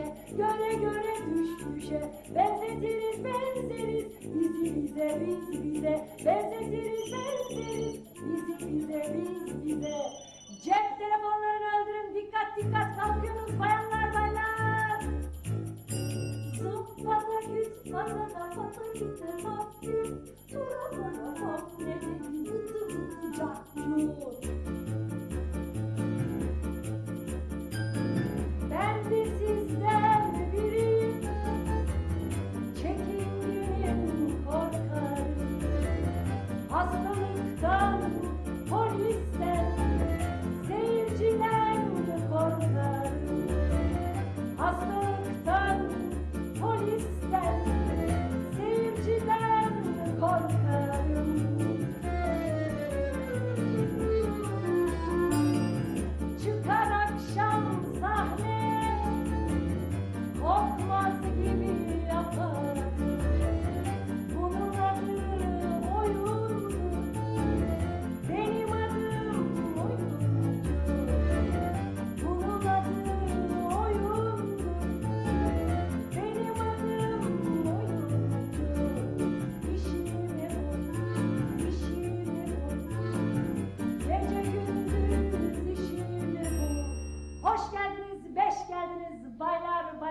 Fişe göre göre düş düşe Benzetiriz benzeriz bizi bize biz bize Benzetiriz benzeriz bizi bize biz bize Cep telefonlarını öldürün dikkat dikkat kalkıyoruz bayanlar baylar Zıplata güç patata patata güte patgül Tura bana hop ne dedi vıtı vıtı cakcur Ben de sizden Hastalıktan, polisten Seyirciden korkarım Hastalıktan, polisten Seyirciden korkarım Çıkar akşam sahneye Korkmaz gibi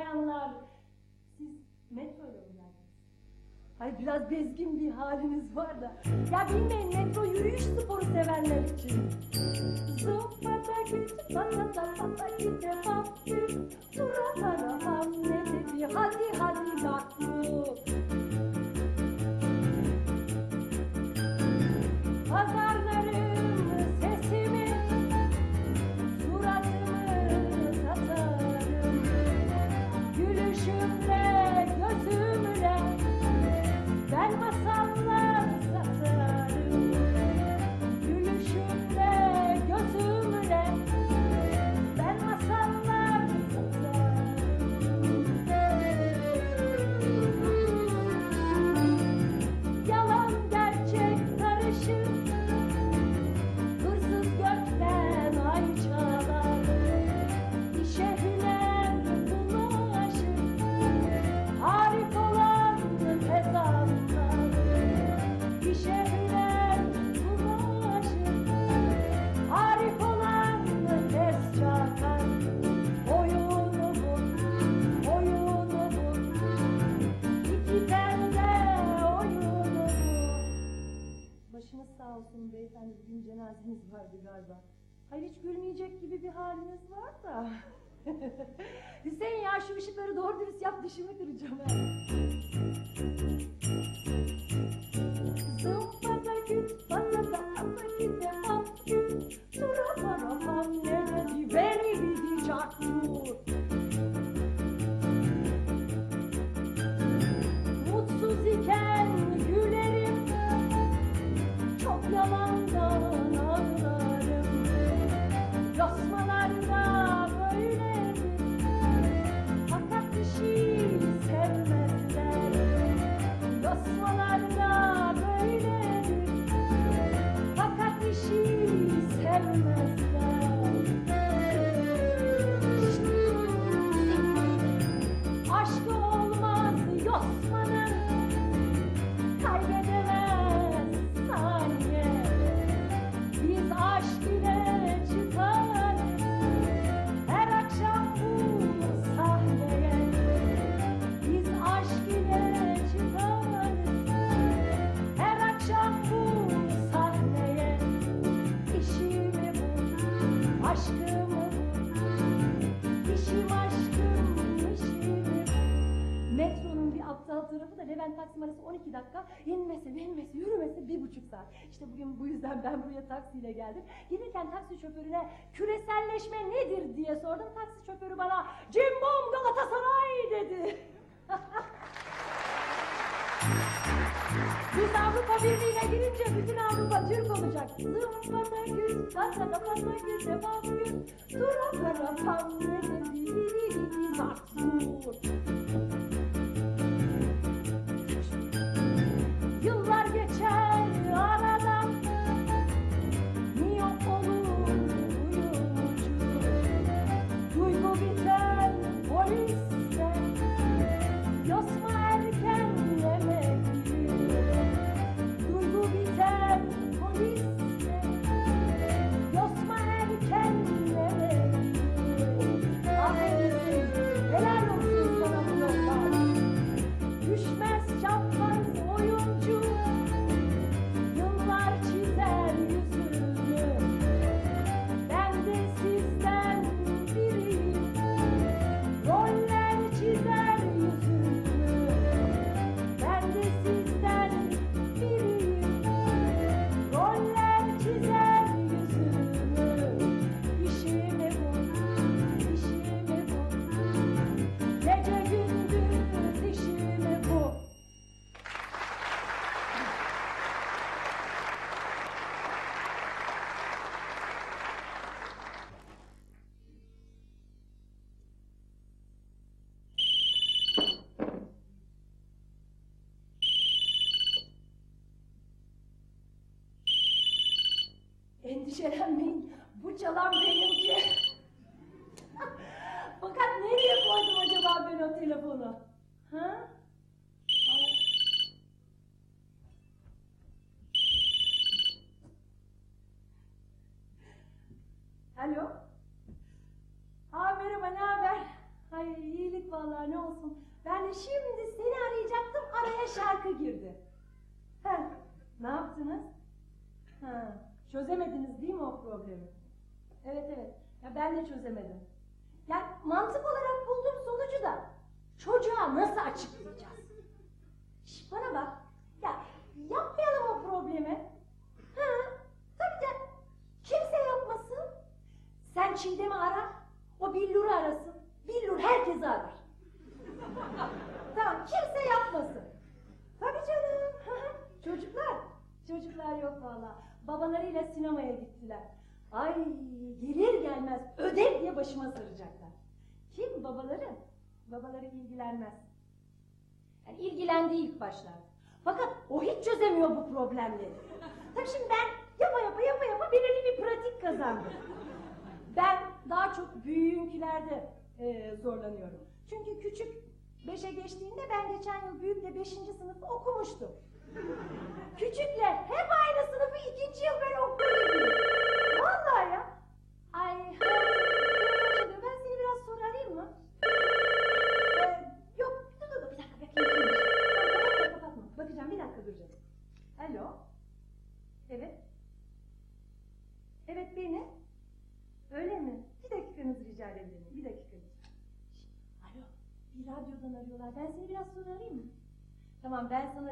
bayanlar. Siz metroyla mı geldiniz? Hayır biraz bezgin bir haliniz var da. Ya bilmeyin metro yürüyüş sporu sevenler için. Zımpata güç, patata pata gide papgül. Tura para pam ne dedi, hadi hadi makbul. Pazarlarım gülmeyecek gibi bir haliniz var da. Hüseyin ya şu ışıkları doğru dürüst yap dişimi kıracağım. Aptal tarafı da Levent Taksim arası 12 dakika inmesi, binmesi, yürümesi bir buçuk saat. İşte bugün bu yüzden ben buraya taksiyle geldim. Gelirken taksi şoförüne küreselleşme nedir diye sordum. Taksi şoförü bana Cimbom Galatasaray dedi. Biz Avrupa Birliği'ne girince bütün Avrupa Türk olacak. Zımpata güz, tata da pata güz, devam güz. Dura para pam ne dedi, biri Yıllar geçer aradan Yok olur uyucu Duygu biter polis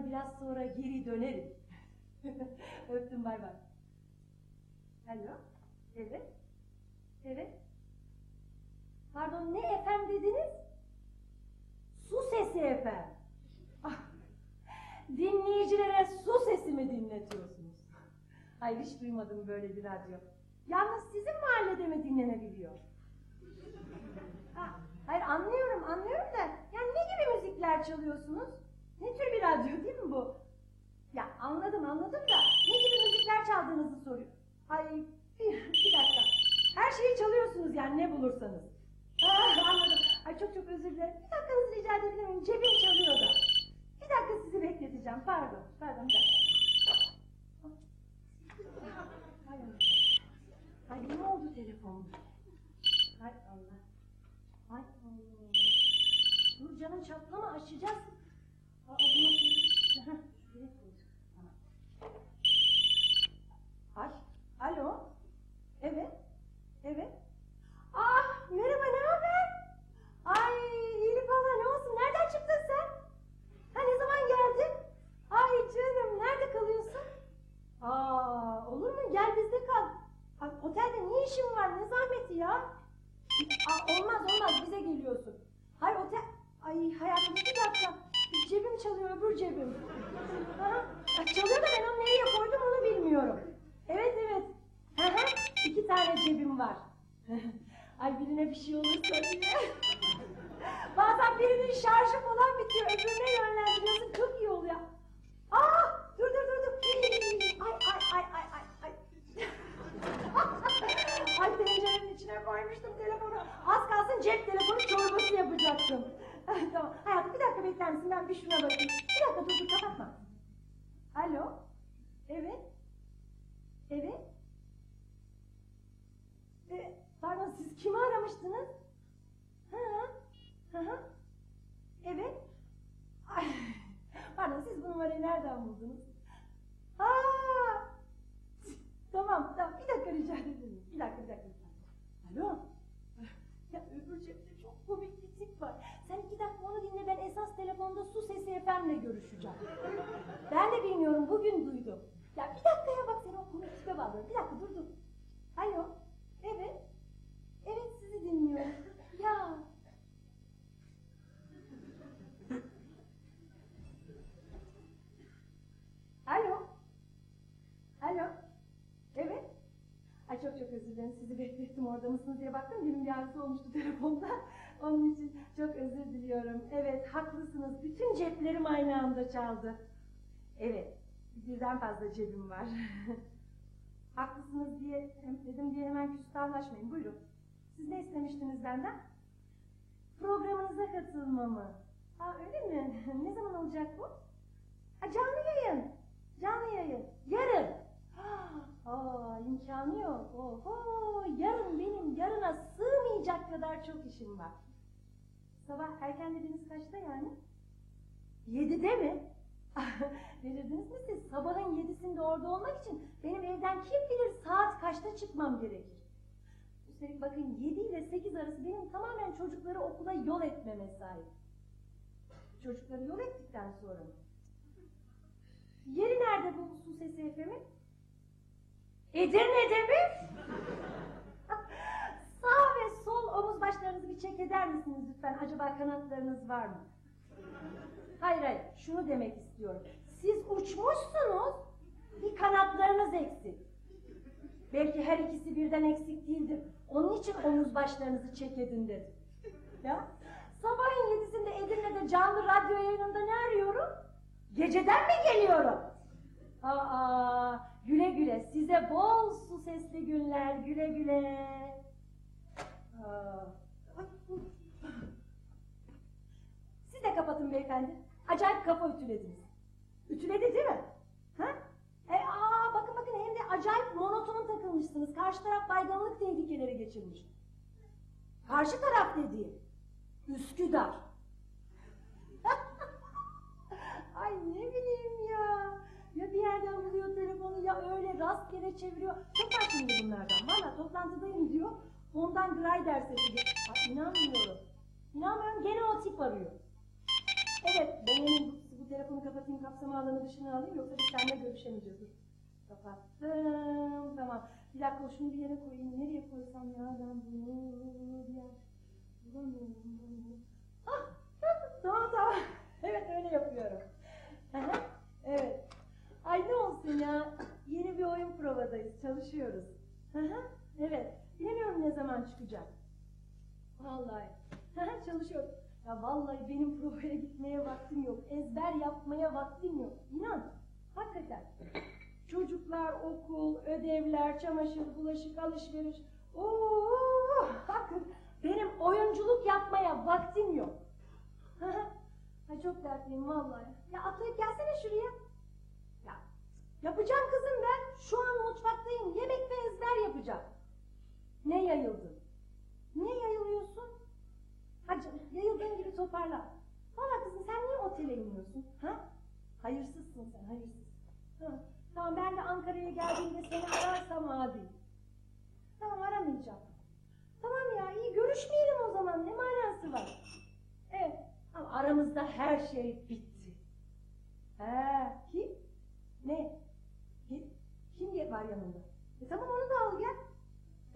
biraz sonra geri dönerim. Öptüm bay bay. Alo? Evet? Evet? Pardon ne efem dediniz? Su sesi efem. Ah. Dinleyicilere su sesimi dinletiyorsunuz. Hayır hiç duymadım böyle bir radyo. Yalnız sizin mahallede mi dinlenebiliyor? Ha, hayır anlıyorum anlıyorum da yani ne gibi müzikler çalıyorsunuz? Ne tür bir radyo değil mi bu? Ya anladım anladım da ne gibi müzikler çaldığınızı soruyor. Ay bir, dakika. Her şeyi çalıyorsunuz yani ne bulursanız. Ah, anladım. Ay çok çok özür dilerim. Bir dakikanızı rica edebilir miyim? Cebim çalıyor da. Bir dakika sizi bekleteceğim. Pardon. Pardon bir. Hay Allah. Ay ne oldu telefon? Hay Allah. Hay Allah. Dur canım çatlama aşacağız Ay çok çok özür dilerim. Sizi beklettim orada mısınız diye baktım. Günüm bir olmuştu telefonda. Onun için çok özür diliyorum. Evet haklısınız. Bütün ceplerim aynı anda çaldı. Evet. Birden fazla cebim var. haklısınız diye dedim diye hemen küstahlaşmayın. Buyurun. Siz ne istemiştiniz benden? Programınıza katılmamı. Aa öyle mi? ne zaman olacak bu? Ha, canlı yayın. Canlı yayın. Yarın. Aa, imkanı yok. Oho, yarın benim yarına sığmayacak kadar çok işim var. Sabah erken dediniz kaçta yani? Yedide mi? Delirdiniz mi siz? Sabahın yedisinde orada olmak için benim evden kim bilir saat kaçta çıkmam gerekir. Üstelik bakın 7 ile 8 arası benim tamamen çocukları okula yol etme mesai. Çocukları yol ettikten sonra mı? Yeri nerede bu su sesi efendim? Edirne'de mi? Sağ ve sol omuz başlarınızı bir çek eder misiniz lütfen? Acaba kanatlarınız var mı? Hayır hayır, şunu demek istiyorum. Siz uçmuşsunuz, bir kanatlarınız eksik. Belki her ikisi birden eksik değildir. Onun için omuz başlarınızı çek edin dedim. Ya, sabahın yedisinde Edirne'de canlı radyo yayınında ne arıyorum? Geceden mi geliyorum? Aa, güle güle, size bol su sesli günler, güle güle. Siz de kapatın beyefendi. Acayip kafa ütülediniz. Ütüledi değil mi? Ha? E, aa, bakın bakın hem de acayip monoton takılmışsınız. Karşı taraf bayganlık tehlikeleri geçirmiş. Karşı taraf dediği. Üsküdar. Ay ne bileyim ya. Bir yerden buluyor telefonu ya öyle rastgele çeviriyor. Çok şimdi bunlardan. Valla toplantıdayım diyor. Ondan Greider sesi geliyor. Ay inanmıyorum. İnanmıyorum gene o tip arıyor. Evet, ben hemen bu, bu telefonu kapatayım, kapsama alanı dışına alayım yoksa biz seninle görüşemeyeceğiz. Kapattım, tamam. Bir dakika şunu bir yere koyayım. Nereye koysam ya ben bunu bir yer bulamıyorum. bulamıyorum. Ah, tamam tamam. Evet öyle yapıyorum. Evet. Ay ne olsun ya. Yeni bir oyun provadayız, çalışıyoruz. Aha, evet. Bilemiyorum ne zaman çıkacak. Vallahi. Aha, çalışıyorum. Ya vallahi benim provaya gitmeye vaktim yok. Ezber yapmaya vaktim yok. İnan. Hakikaten. Çocuklar, okul, ödevler, çamaşır, bulaşık, alışveriş. Oo, hakikaten. Benim oyunculuk yapmaya vaktim yok. Ay çok dertliyim vallahi. Ya atlayıp gelsene şuraya. Ya yapacağım kızım ben. Şu an mutfaktayım. Yemek ve ezber yapacağım. Ne yayıldın? Niye yayılıyorsun? Canım, yayıldığın gibi toparla. Valla kızım sen niye otele iniyorsun? Ha? Hayırsızsın sen, hayırsız. Ha. Tamam ben de Ankara'ya geldiğimde seni ararsam abi. Tamam aramayacağım. Tamam ya iyi görüşmeyelim o zaman ne manası var? Evet ama aramızda her şey bitti. He kim? Ne? Kim, kim var yanında? E tamam onu da al gel.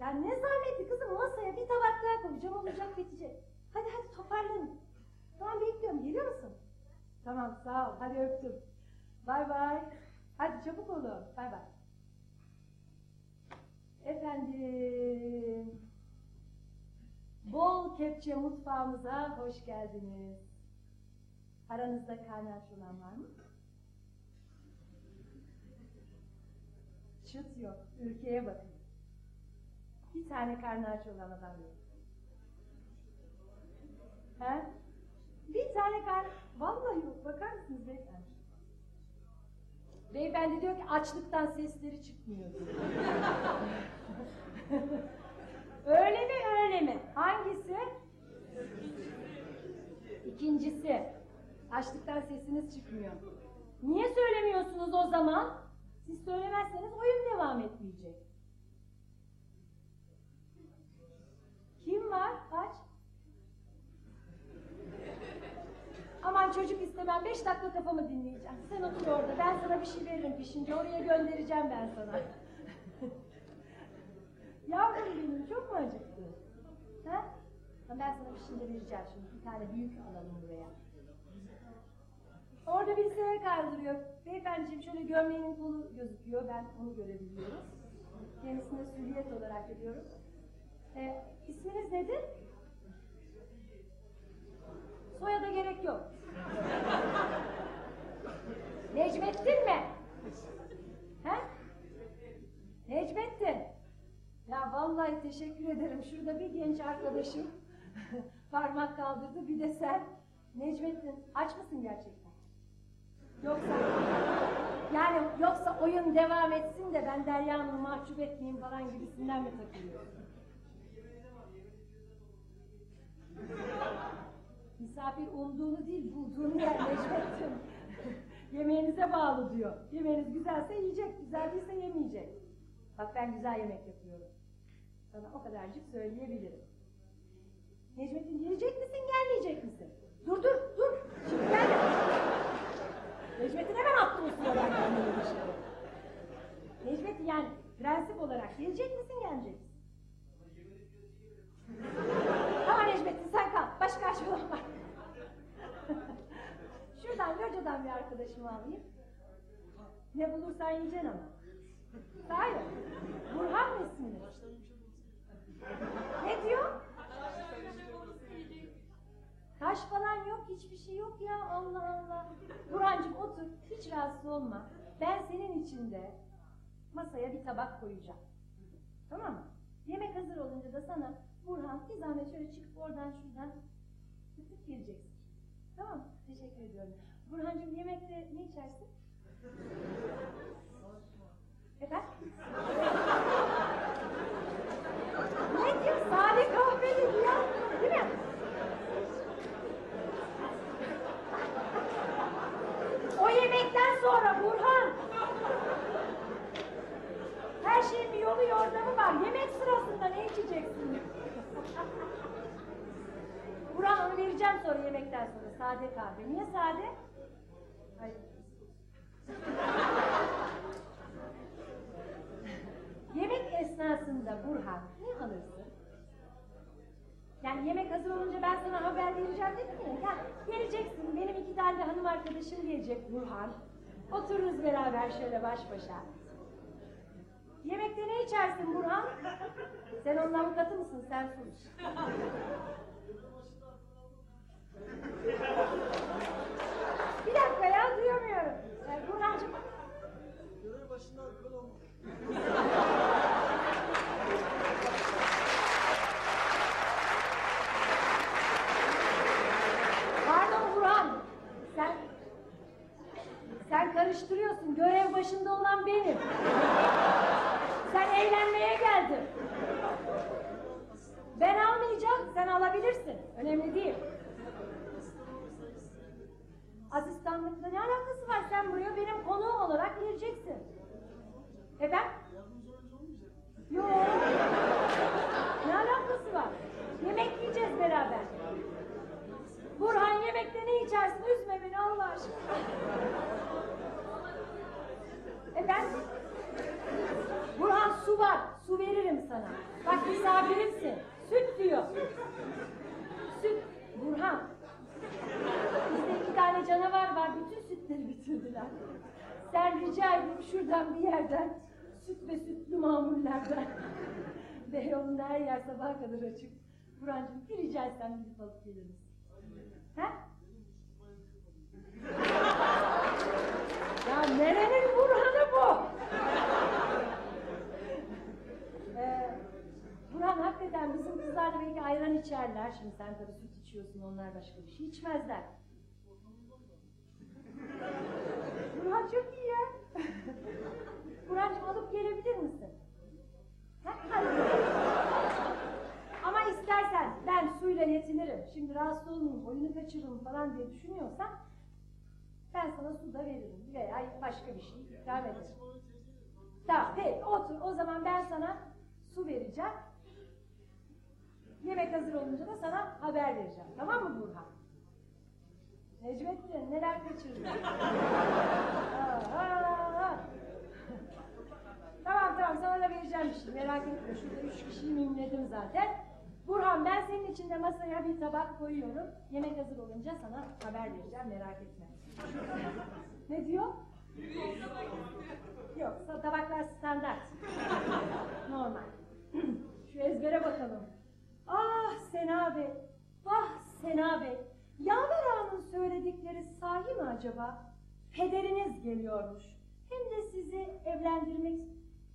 Ya ne zahmetli kızım masaya bir tabak daha koyacağım olacak bitecek. Hadi hadi toparlanın. Tamam bekliyorum geliyor musun? Tamam sağ ol hadi öptüm. Bay bay. Hadi çabuk olun. Bay bay. Efendim. Bol kepçe mutfağımıza hoş geldiniz. Aranızda karnı aç olan var mı? Çıt yok. Ülkeye bakın. Bir tane karnı aç olan adam yok. He? Bir tane karnı... Vallahi yok. Bakar mısınız beyefendi? Beyefendi diyor ki açlıktan sesleri çıkmıyor öyle mi öyle mi? Hangisi? İkincisi. Açlıktan sesiniz çıkmıyor. Niye söylemiyorsunuz o zaman? Siz söylemezseniz oyun devam etmeyecek. Kim var? Aç. Aman çocuk istemem. Beş dakika kafamı dinleyeceğim. Sen otur orada. Ben sana bir şey veririm pişince. Oraya göndereceğim ben sana. Yavrum benim çok mu acıktı? Ha? Ben sana bir şeyler vereceğim şimdi. Bir tane büyük alalım buraya. Orada bilgisayar kaldırıyor. Beyefendiciğim şöyle gömleğinin kolu gözüküyor. Ben onu görebiliyorum. Kendisine süriyet olarak ediyorum. Ee, isminiz nedir? Soyada gerek yok. Necmettin mi? He? Necmettin. Ya vallahi teşekkür ederim. Şurada bir genç arkadaşım parmak kaldırdı. Bir de sen. Necmettin aç mısın gerçekten? Yoksa yani yoksa oyun devam etsin de ben Derya Hanım'ı mahcup etmeyeyim falan gibisinden mi takılıyorsun? Misafir umduğunu değil bulduğunu yer Necmettin. Yemeğinize bağlı diyor. Yemeğiniz güzelse yiyecek, güzel değilse yemeyecek. Bak ben güzel yemek yapıyorum. Sana o kadarcık söyleyebilirim. Necmettin gelecek misin, gelmeyecek misin? Dur dur dur. Şimdi gelme. Necmettin hemen attı kendini dışarı. Necmettin yani prensip olarak gelecek misin, gelmeyecek misin? Tamam Necmettin sen kal. Başka açmadan var. Şuradan locadan bir arkadaşımı alayım. Ne bulursan yiyeceksin ama. Hayır. Burhan mı ismini? Ne diyor? Taş falan yok, hiçbir şey yok ya Allah Allah. Burhancığım otur, hiç rahatsız olma. Ben senin için de masaya bir tabak koyacağım. Tamam mı? Yemek hazır olunca da sana Burhan bir zahmet şöyle çıkıp oradan şuradan tık geleceksin. Tamam mı? Teşekkür ediyorum. Burhancığım yemekte ne içersin? Efendim? ne diyor? Sade kahve dedi ya. Değil mi? Yemekten sonra Burhan. Her şeyin bir yolu yordamı var. Yemek sırasında ne içeceksin? Burhan onu vereceğim sonra yemekten sonra. Sade kahve. Niye sade? Hayır. Yemek esnasında Burhan ne alırsın? Yani yemek hazır olunca ben sana haber vereceğim dedim ya. ya geleceksin, benim iki tane de hanım arkadaşım gelecek Burhan. Otururuz beraber şöyle baş başa. Yemekte ne içersin Burhan? Sen onun avukatı mısın? Sen sus. Bir dakika ya duyamıyorum. Ee, Burhan'cığım Görev başında alkol olma. Pardon Burhan. Sen sen karıştırıyorsun. Görev başında olan benim. Sen eğlenmeye geldin. Ben alabilirsin. Önemli değil. Asistanlıkla ne alakası var? Sen buraya benim konuğum olarak. E oyuncu olmayacak. Yok. Ne alakası var? Yemek yiyeceğiz beraber. Burhan yemekte ne içersin? Üzme beni Allah aşkına. E ben... Burhan su var. Su veririm sana. Bak misafirimsin. Süt diyor. Süt. Burhan. Bizde iki tane canavar var. Bütün sütleri bitirdiler. Sen rica edip şuradan bir yerden süt ve sütlü mamullerden. Beyoğlu'nda her yer sabaha kadar açık. Burhan'cığım bir rica etsem gidip alıp gelir misin? Ha? Ya nerenin Burhan'ı bu? Ee, Burhan hakikaten bizim kızlar da belki ayran içerler. Şimdi sen tabii süt içiyorsun onlar başka bir şey içmezler. Burhan çok iyi ya. Burhan'cığım alıp gelebilir misin? Ha? Ama istersen ben suyla yetinirim. Şimdi rahatsız olmayayım, oyunu kaçırırım falan diye düşünüyorsan ben sana su da veririm veya başka bir şey ikram ederim. Tamam peki otur. O zaman ben sana su vereceğim. Yemek hazır olunca da sana haber vereceğim. Tamam mı Burhan? Necmettin neler kaçırdın? Tamam tamam sana da vereceğim bir şey merak etme. Şurada üç kişiyi mimledim zaten. Burhan ben senin için de masaya bir tabak koyuyorum. Yemek hazır olunca sana haber vereceğim merak etme. ne diyor? Yok tabaklar standart. Normal. Şu ezbere bakalım. Ah Sena Bey, vah Sena Bey. Yaver Ağa'nın söyledikleri sahi mi acaba? Pederiniz geliyormuş. Hem de sizi evlendirmek...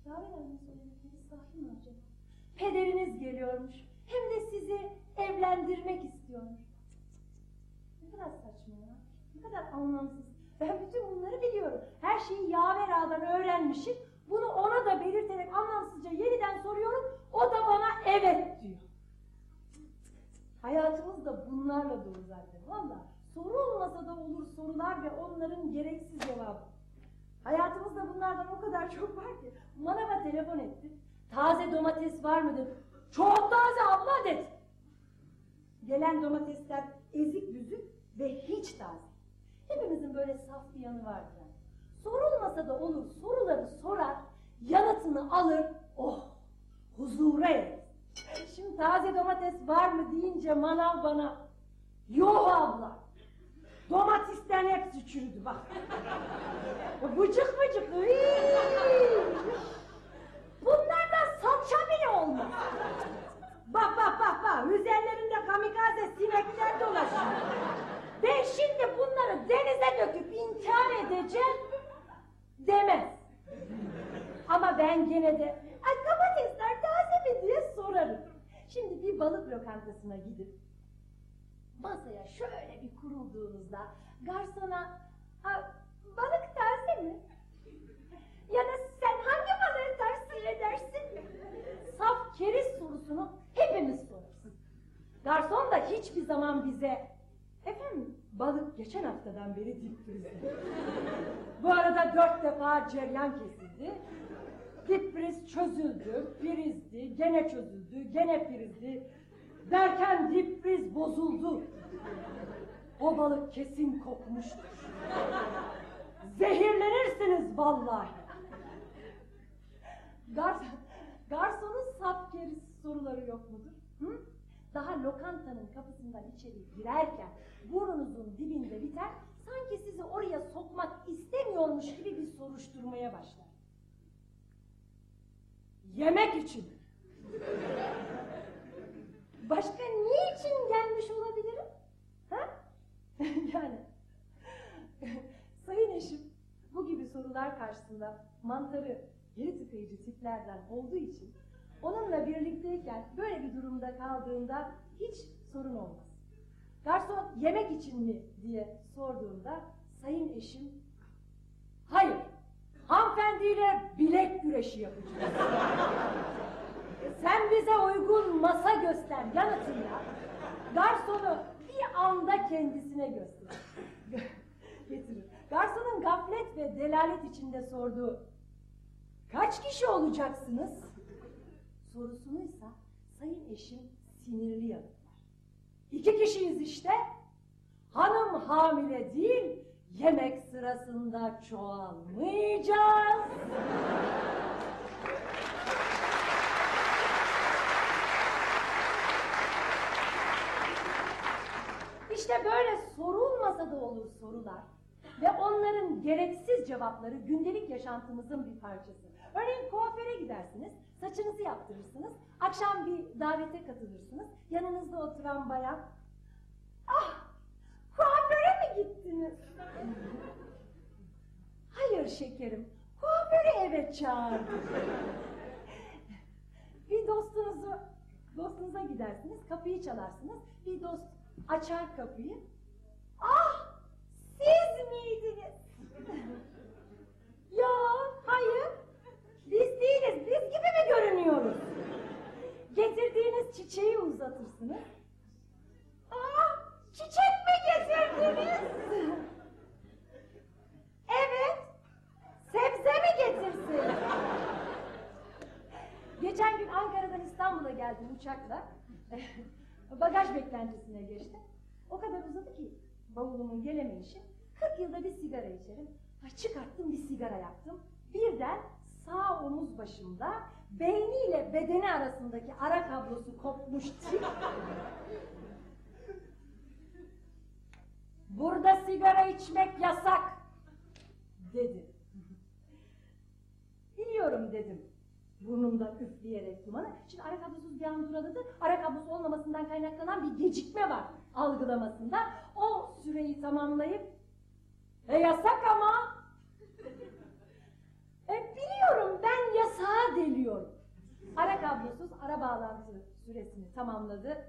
Ya Yaver Hanım söyledikleri sahi mi acaba? Pederiniz geliyormuş. Hem de sizi evlendirmek istiyormuş. Ne kadar saçma ya. Ne kadar anlamsız. Ben bütün bunları biliyorum. Her şeyi Yaver Ağa'dan öğrenmişim. Bunu ona da belirterek anlamsızca yeniden soruyorum. O da bana evet diyor. Hayatımız da bunlarla dolu zaten. Valla soru olmasa da olur sorular ve onların gereksiz cevabı. Hayatımızda bunlardan o kadar çok var ki. Manava telefon etti. Taze domates var mı dedi. Çok taze abla dedi. Gelen domatesler ezik büzük ve hiç taze. Hepimizin böyle saf bir yanı vardır. yani. Sorulmasa da olur soruları sorar, yanıtını alır, oh huzura erer. Şimdi taze domates var mı deyince manav bana yok abla. Domatesten hepsi çürüdü bak. Bıcık bıcık. iy! Bunlardan salça bile olmaz. Bak bak bak bak. Üzerlerinde kamikaze sinekler dolaşıyor. Ben şimdi bunları denize döküp intihar edeceğim demez. Ama ben gene de "Ay, domatesler mi diye sorarım. Şimdi bir balık lokantasına gidip masaya şöyle bir kurulduğunuzda garsona "Ha, balık taze mi? Ya da sen hangi balığı tavsiye edersin? Saf keriz sorusunu hepimiz sorarız. Garson da hiçbir zaman bize efendim balık geçen haftadan beri dip. Bu arada dört defa ceryan kesildi. Dip priz çözüldü, prizdi, gene çözüldü, gene prizdi. Derken dip priz bozuldu. O balık kesin kokmuştur. Zehirlenirsiniz vallahi. Garson, garsonun saf keriz soruları yok mudur? Hı? Daha lokantanın kapısından içeri girerken burnunuzun dibinde biter, sanki sizi oraya sokmak istemiyormuş gibi bir soruşturmaya başlar. Yemek için. Başka niçin gelmiş olabilirim? Ha? yani sayın eşim bu gibi sorular karşısında mantarı geri tıkayıcı tiplerden olduğu için onunla birlikteyken böyle bir durumda kaldığında hiç sorun olmaz. Garson yemek için mi diye sorduğunda sayın eşim hayır hanımefendiyle bilek güreşi yapacağız. Sen bize uygun masa göster yanıtıyla garsonu bir anda kendisine gösterir. Getirir. Garsonun gaflet ve delalet içinde sorduğu kaç kişi olacaksınız? Sorusunuysa sayın eşim sinirli yanıtlar. İki kişiyiz işte. Hanım hamile değil, yemek sırasında çoğalmayacağız. İşte böyle sorulmasa da olur sorular ve onların gereksiz cevapları gündelik yaşantımızın bir parçası. Örneğin kuaföre gidersiniz, saçınızı yaptırırsınız, akşam bir davete katılırsınız, yanınızda oturan bayan, ah kuaföre mi gittiniz? Hayır şekerim, kuaföre eve çağırdım. bir dostunuzu, dostunuza gidersiniz, kapıyı çalarsınız, bir dost açar kapıyı, ah siz miydiniz? ya hayır, biz değiliz, biz gibi mi görünüyoruz? Getirdiğiniz çiçeği uzatırsınız. Ah, çiçek mi getirdiniz? evet, sebze mi getirsin? Geçen gün Ankara'dan İstanbul'a geldim uçakla. Bagaj beklentisine geçtim. O kadar uzadı ki bavulumun gelemeyişi. 40 yılda bir sigara içerim. Ay çıkarttım bir sigara yaktım. Birden sağ omuz başımda beyniyle bedeni arasındaki ara kablosu kopmuş. Burada sigara içmek yasak dedi. Biliyorum dedim burnumdan üfleyerek dumanı. Şimdi ara kablosuz bir an duradı. Ara kablosu olmamasından kaynaklanan bir gecikme var algılamasında. O süreyi tamamlayıp e yasak ama e, biliyorum ben yasağa ara bağlantı süresini tamamladı.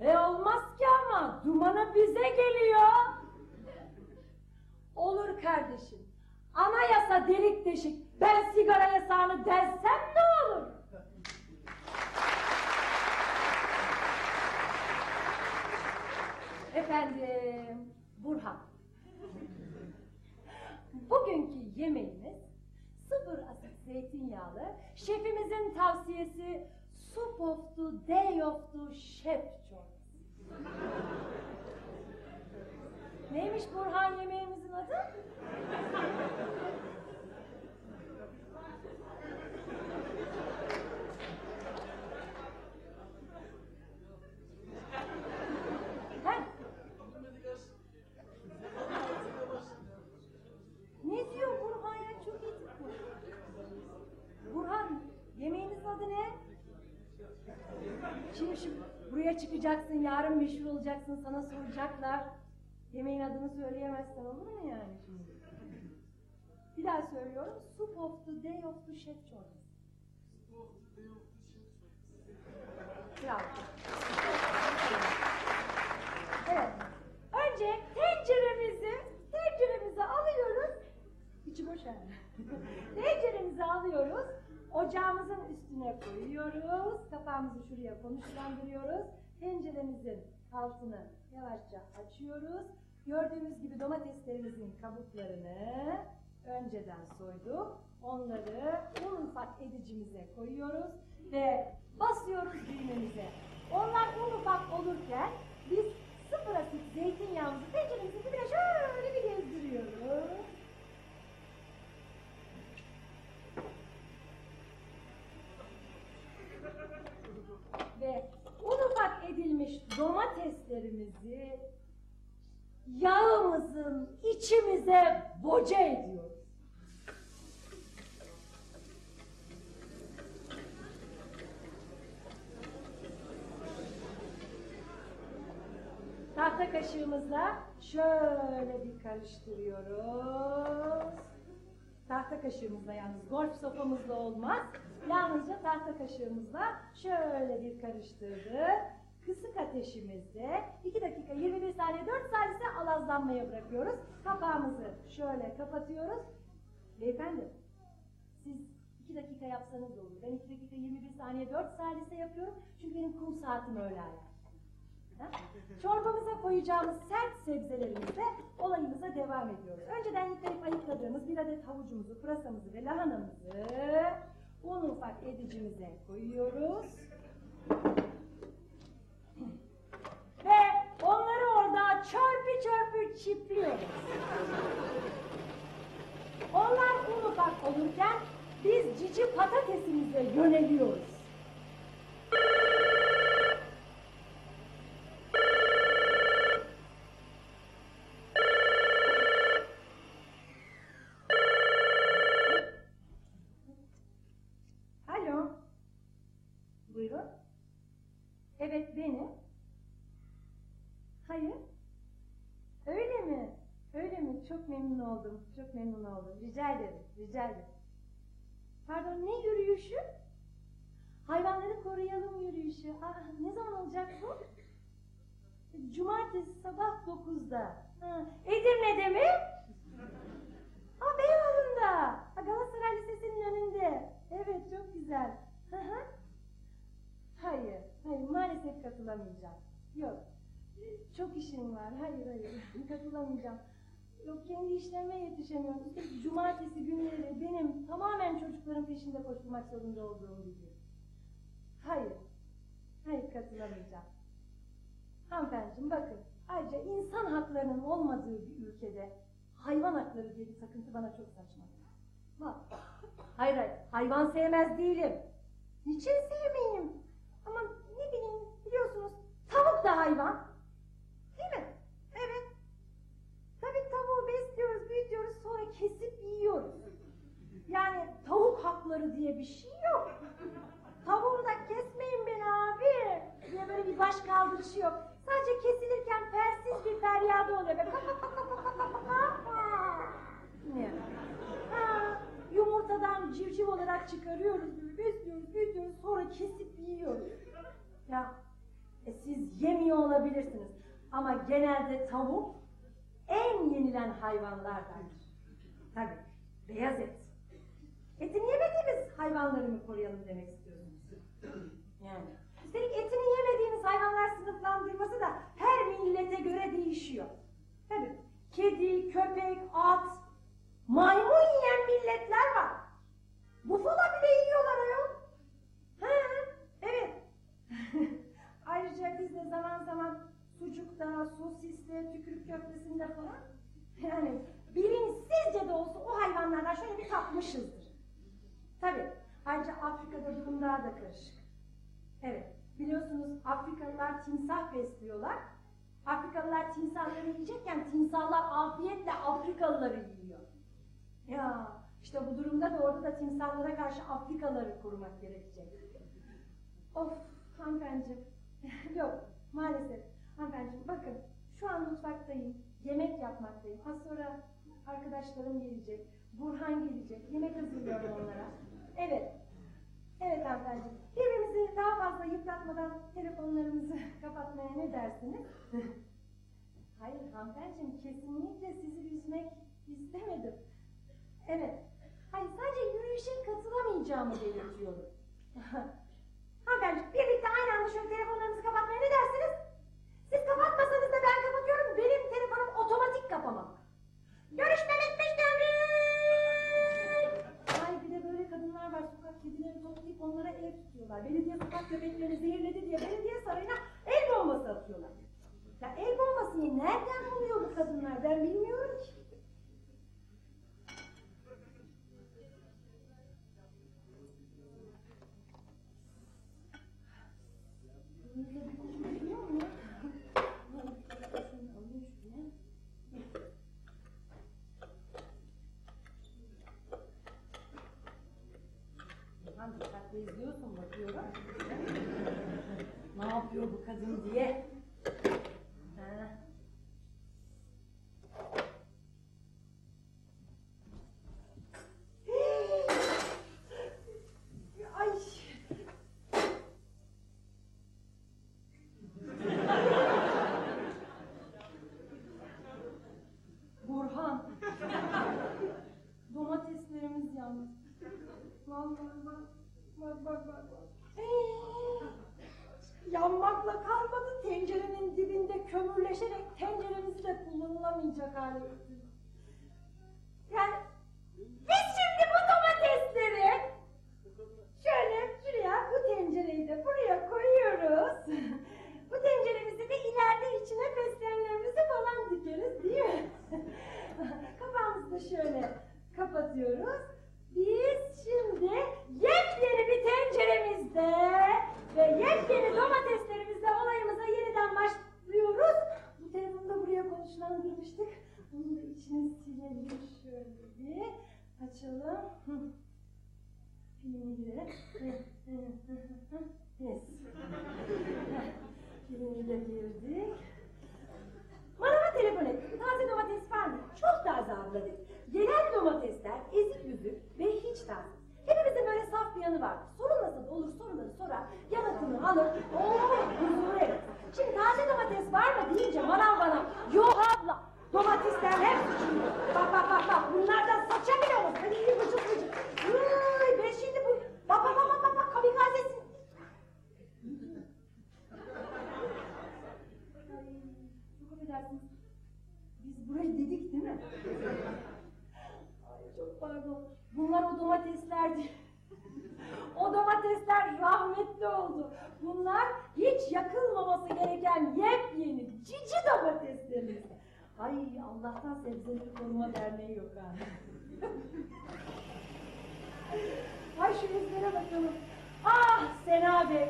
E olmaz ki ama dumanı bize geliyor. Olur kardeşim. Anayasa delik deşik. Ben sigara yasağını dersem ne olur? Efendim, Burhan. Bugünkü yemeğimiz sıfır asit zeytinyağlı, şefimizin tavsiyesi day of the chef çorbası. Neymiş Burhan yemeğimizin adı? He? Ne diyor Burhan ya? Çok bu. Burhan, yemeğinizin adı ne? Şimdi şu, buraya çıkacaksın, yarın meşhur olacaksın, sana soracaklar. Yemeğin adını söyleyemezsen olur mu yani şimdi? Bir daha söylüyorum, soup of the day of the chef çorbası. Bravo. Evet. Önce tenceremizi, tenceremizi alıyoruz. İçi boş yani. tenceremizi alıyoruz. Ocağımızın üstüne koyuyoruz. Kapağımızı şuraya konuşlandırıyoruz. Tenceremizin altını yavaşça açıyoruz. Gördüğünüz gibi domateslerimizin kabuklarını önceden soyduk. Onları un ufak edicimize koyuyoruz ve basıyoruz düğmemize. Onlar un ufak olurken biz sıfır asit zeytinyağımızı tenceremizin dibine şöyle bir gezdiriyoruz. Ve un ufak edilmiş domateslerimizi yağımızın içimize boca ediyoruz. Tahta kaşığımızla şöyle bir karıştırıyoruz. Tahta kaşığımızla yalnız golf sopamızla olmaz. Yalnızca tahta kaşığımızla şöyle bir karıştırdık. Kısık ateşimizde 2 dakika 21 saniye 4 saniye alazlanmaya bırakıyoruz. Kapağımızı şöyle kapatıyoruz. Beyefendi siz 2 dakika yapsanız olur. Ben 2 dakika 21 saniye 4 salise yapıyorum. Çünkü benim kum saatim öyle? Çorbamıza koyacağımız sert sebzelerimizle olayımıza devam ediyoruz. Önceden yıkayıp ayıkladığımız bir adet havucumuzu, pırasamızı ve lahanamızı un ufak edicimize koyuyoruz. Ve onları orada çarpı çarpı çipliyoruz. Onlar un olurken biz cici patatesimize yöneliyoruz. Alo. Buyurun. Evet benim. Hayır. Öyle mi? Öyle mi? Çok memnun oldum. Çok memnun oldum. Rica ederim. Rica ederim. Pardon ne yürüyüşü? Hayvanları koruyalım yürüyüşü. Aa, ne zaman olacak bu? Cumartesi sabah 9'da. Ha, Edirne'de mi? Aa Beyoğlu'nda. Galatasaray Lisesi'nin önünde. Evet çok güzel. Hı. Hayır, hayır maalesef katılamayacağım. Yok. Çok işim var. Hayır hayır katılamayacağım. Yok kendi işlerime yetişemiyorum. Üstelik cumartesi günleri benim tamamen çocukların peşinde koşturmak zorunda olduğum bir. Hayır. Hayır katılamayacağım. Hanımefendiciğim bakın. Ayrıca insan haklarının olmadığı bir ülkede hayvan hakları diye bir takıntı bana çok saçma. Bak. Hayır hayır. Hayvan sevmez değilim. Niçin sevmeyeyim? Ama ne bileyim biliyorsunuz tavuk da hayvan. Değil mi? Kesip yiyoruz. Yani tavuk hakları diye bir şey yok. Tavuğu da kesmeyin beni abi diye böyle bir baş kaldırışı yok. Sadece kesilirken fersiz bir feryadı oluyor. Böyle. Ne? Ha, yumurtadan civciv olarak çıkarıyoruz böyle besliyoruz, büyütüyoruz, sonra kesip yiyoruz. Ya e, siz yemiyor olabilirsiniz ama genelde tavuk en yenilen hayvanlardandır. Tabii, beyaz et. Etini yemediğimiz hayvanları mı koruyalım demek istiyorsunuz? Yani. Üstelik etini yemediğimiz hayvanlar sınıflandırması da her millete göre değişiyor. Tabii, kedi, köpek, at, maymun yiyen milletler var. Bufala bile yiyorlar ayol. Ha, evet. Ayrıca biz de zaman zaman sucukta, sosiste, tükürük köftesinde falan yani bilinçsizce de olsa o hayvanlardan şöyle bir kapmışızdır. Tabii. Ayrıca Afrika'da durum daha da karışık. Evet. Biliyorsunuz Afrikalılar timsah besliyorlar. Afrikalılar timsahları yiyecekken timsahlar afiyetle Afrikalıları yiyor. Ya işte bu durumda da orada da timsahlara karşı Afrikalıları korumak gerekecek. Of hanımefendiciğim. Yok maalesef. Hanımefendiciğim bakın şu an mutfaktayım. Yemek yapmaktayım. Az sonra arkadaşlarım gelecek. Burhan gelecek. Yemek hazırlıyorum onlara. Evet. Evet hanımefendiciğim. Birbirimizi daha fazla yıpratmadan telefonlarımızı kapatmaya ne dersiniz? Hayır hanımefendiciğim kesinlikle sizi üzmek istemedim. Evet. Hayır sadece yürüyüşe katılamayacağımı belirtiyorum. Hanımefendiciğim birlikte aynı anda şöyle telefonlarımızı kapatmaya ne dersiniz? Siz kapatmasanız da ben kapatıyorum. Benim telefonum otomatik kapamak. Görüşme bitmiştir. Ay bir de böyle kadınlar var sokak kedileri toplayıp onlara ev tutuyorlar. Belediye sokak köpekleri zehirledi diye belediye sarayına el bombası atıyorlar. Ya el bombasını nereden buluyor bu kadınlar ben bilmiyorum ki. Allah'tan Sebzeleri Koruma Derneği yok ha. Ay şu izlere bakalım. Ah Sena Bey.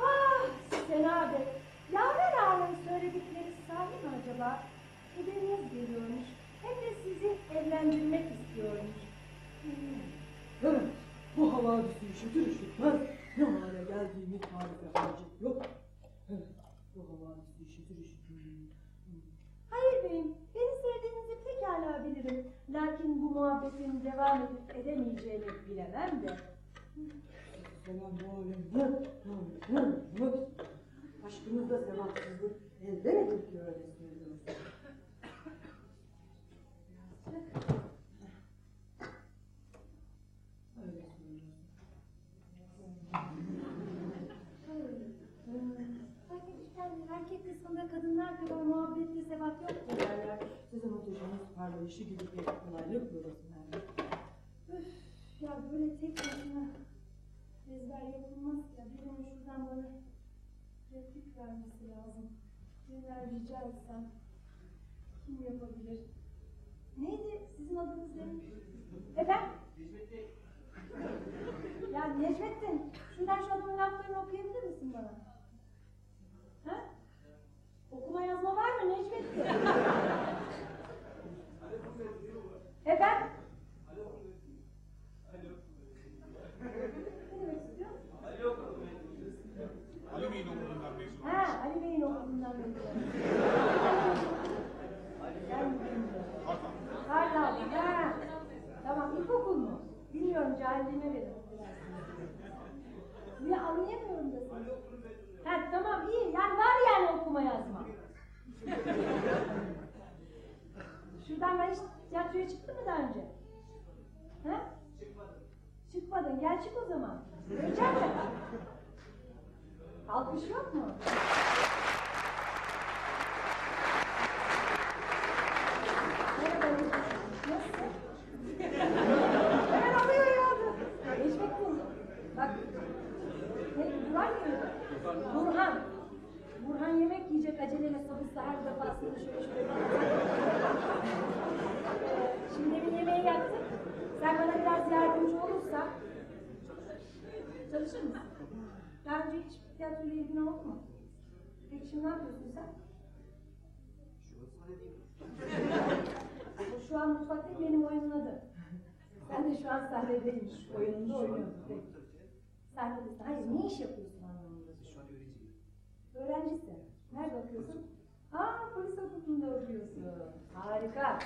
Ah Sena Bey. Yavren Ağa'nın söyledikleri sahi mi acaba? Gideriniz geliyormuş. Hem de sizi evlendirmek istiyormuş. Hmm. Evet, bu havadisi üşütür üşütmez ne hale geldiğini tarife harcı yok. Evet, bu havadisi üşütür üşütmez. Hayır beyim, pekala bilirim. Lakin bu muhabbetin devam edip edemeyeceğini bilemem de. Aşkımızda sevapsızlık elde midir ki öyle söylüyorsun? Öyle söylüyorsun. Erkek, erkek kısmında kadınlar kadar muhabbetli sebat yok derler. Sizin oturduğunuz parlayışı gibi bir kolaylık burası yani. Üf, ya böyle tek başına ezber yapılmaz ya. Birinin şuradan bana replik vermesi lazım. Birler rica etsem kim yapabilir? Neydi sizin adınız ne? Efendim? Ya Necmettin, şuradan şu adamın laflarını okuyabilir misin bana? Ha? Okuma yazma var mı Necmettin? Efendim? Ne? Ali Bey'in okulundan mezun. Ha, Ali Bey'in okulundan bilmiyorum. Kartal, ha. Tamam, ilkokul mu? Bilmiyorum, cahilliğime verin. Niye anlayamıyorum da seni. Ha, tamam, iyi. Yani var yani okuma yazma. Şuradan ben hiç tiyatroya çıktın mı daha önce? Ha? Çıkmadım. Çıkmadın, gel çık o zaman. Göreceğim mi? Alkış yok mu? Merhaba, nasılsın? Hemen alıyor ya. Necmettin, bak. Ne, Burhan mıydı? Burhan. Burhan yemek yiyecek aceleyle sabırsız her defasında şöyle şöyle. Ee, Şimdi evin yemeği yaptık. Sen bana biraz yardımcı olursan. Çalışır mısın? Daha önce tiyatroyla ilgin oldu mu? Peki şimdi ne yapıyorsun sen? Şu an mutfak değil benim oyunun adı. Sen de şu an sahnedeymiş. Oyununda oynuyorsun. Peki. Sahnedesin. Hayır ne iş yapıyorsun anlamında? Şu an öğrenciyim. Öğrencisin. Nerede okuyorsun? Aa polis okulunda okuyorsun. Harika.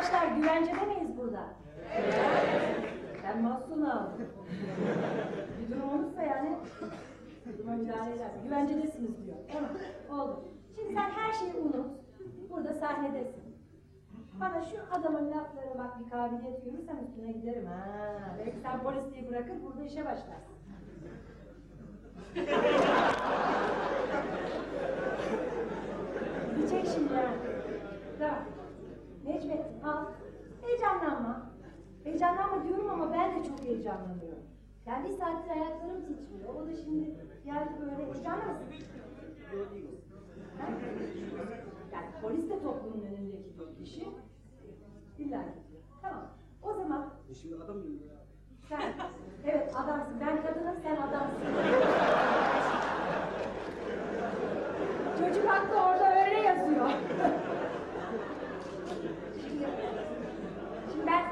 Arkadaşlar güvencede miyiz burada? Ben mahzun aldım. Bir durum olursa yani duruma müdahale edersin. Güvencedesiniz diyor. Tamam oldu. Şimdi sen her şeyi unut. Burada sahnedesin. Bana şu adamın laflarına bak bir kabiliyet görürsem üstüne giderim ha. Belki sen polisliği bırakır burada işe başlarsın. Gidecek şimdi ha. Tamam. Necmettin al. Heyecanlanma. Heyecanlanma diyorum ama ben de çok heyecanlanıyorum. Yani bir saattir ayaklarım titriyor. O da şimdi geldi böyle? Ha? Yani polis de toplumun önündeki bir kişi. İlla. Tamam. O zaman E şimdi adam ya? sen, evet adamsın. Ben kadınım, sen adamsın. Çocuk haklı orada öyle yazıyor. şimdi, şimdi ben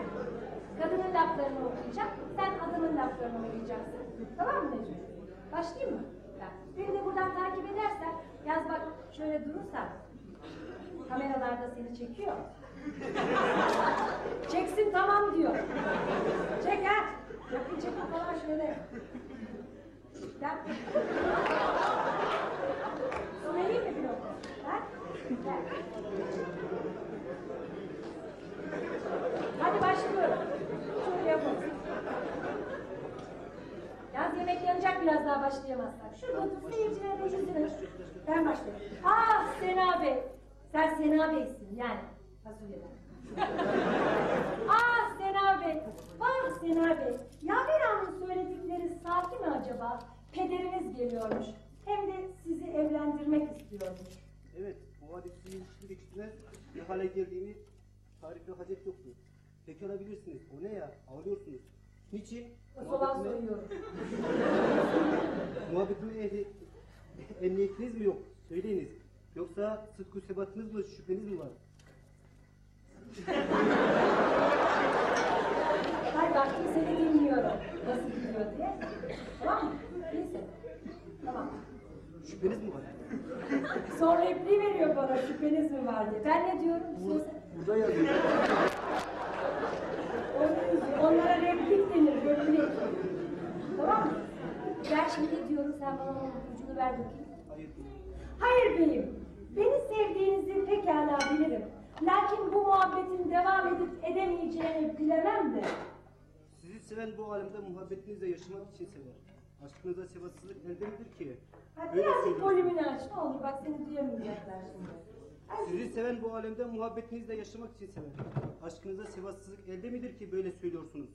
kadının laflarını okuyacağım, sen adamın laflarını okuyacaksın. Tamam mı Necmi? Başlayayım mı? Ben. Beni de buradan takip edersen, yaz bak şöyle durursan, kameralarda seni çekiyor. Çeksin tamam diyor. Çek ha. Yakın çekin falan şöyle. Gel. Su vereyim mi lokma? Ha? Gel. Hadi başlıyorum. Şöyle yapalım. Yalnız yemek yanacak biraz daha başlayamazsak. Şurada otur seyircilere yüzünü. Ben başlayayım. Ah Sena Bey. Sen Sena Bey'sin yani. Fasulyeden. ah Sena Bey. Ah Sena Bey. Yaver Hanım'ın söyledikleri sahi mi acaba? Pederiniz geliyormuş. Hem de sizi evlendirmek istiyormuş. Evet, bu hadisi ilişki geçtiğine ne hale geldiğini tarife hacet yoktu. Peki alabilirsiniz. O ne ya? Ağlıyorsunuz. Niçin? Soğan soyuyorum. Muhabbetin ehli, emniyetiniz mi yok? Söyleyiniz. Yoksa sıdkı sebatınız mı, şüpheniz mi var? Hay baktım seni dinliyorum. Nasıl gidiyor diye. Tamam mı? İyisin. Tamam. Şüpheniz mi var? Son repliği veriyor bana şüpheniz mi var diye. Ben ne diyorum? Söz... Burada yazıyor. Onlara replik denir, replik. Tamam mı? Ben şimdi diyorum, sen bana onun ipucunu ver bakayım. Hayır. Hayır beyim, beni sevdiğinizi pekala bilirim. Lakin bu muhabbetin devam edip edemeyeceğini bilemem de. Sizi seven bu alemde muhabbetinizle yaşamak için sever. Aşkınıza sebatsızlık elde midir ki? Ha, Böyle birazcık volümünü aç, ne olur bak seni duyamayacaklar şimdi. Sizi seven bu alemde muhabbetinizle yaşamak için sever. Aşkınıza sebatsızlık elde midir ki böyle söylüyorsunuz?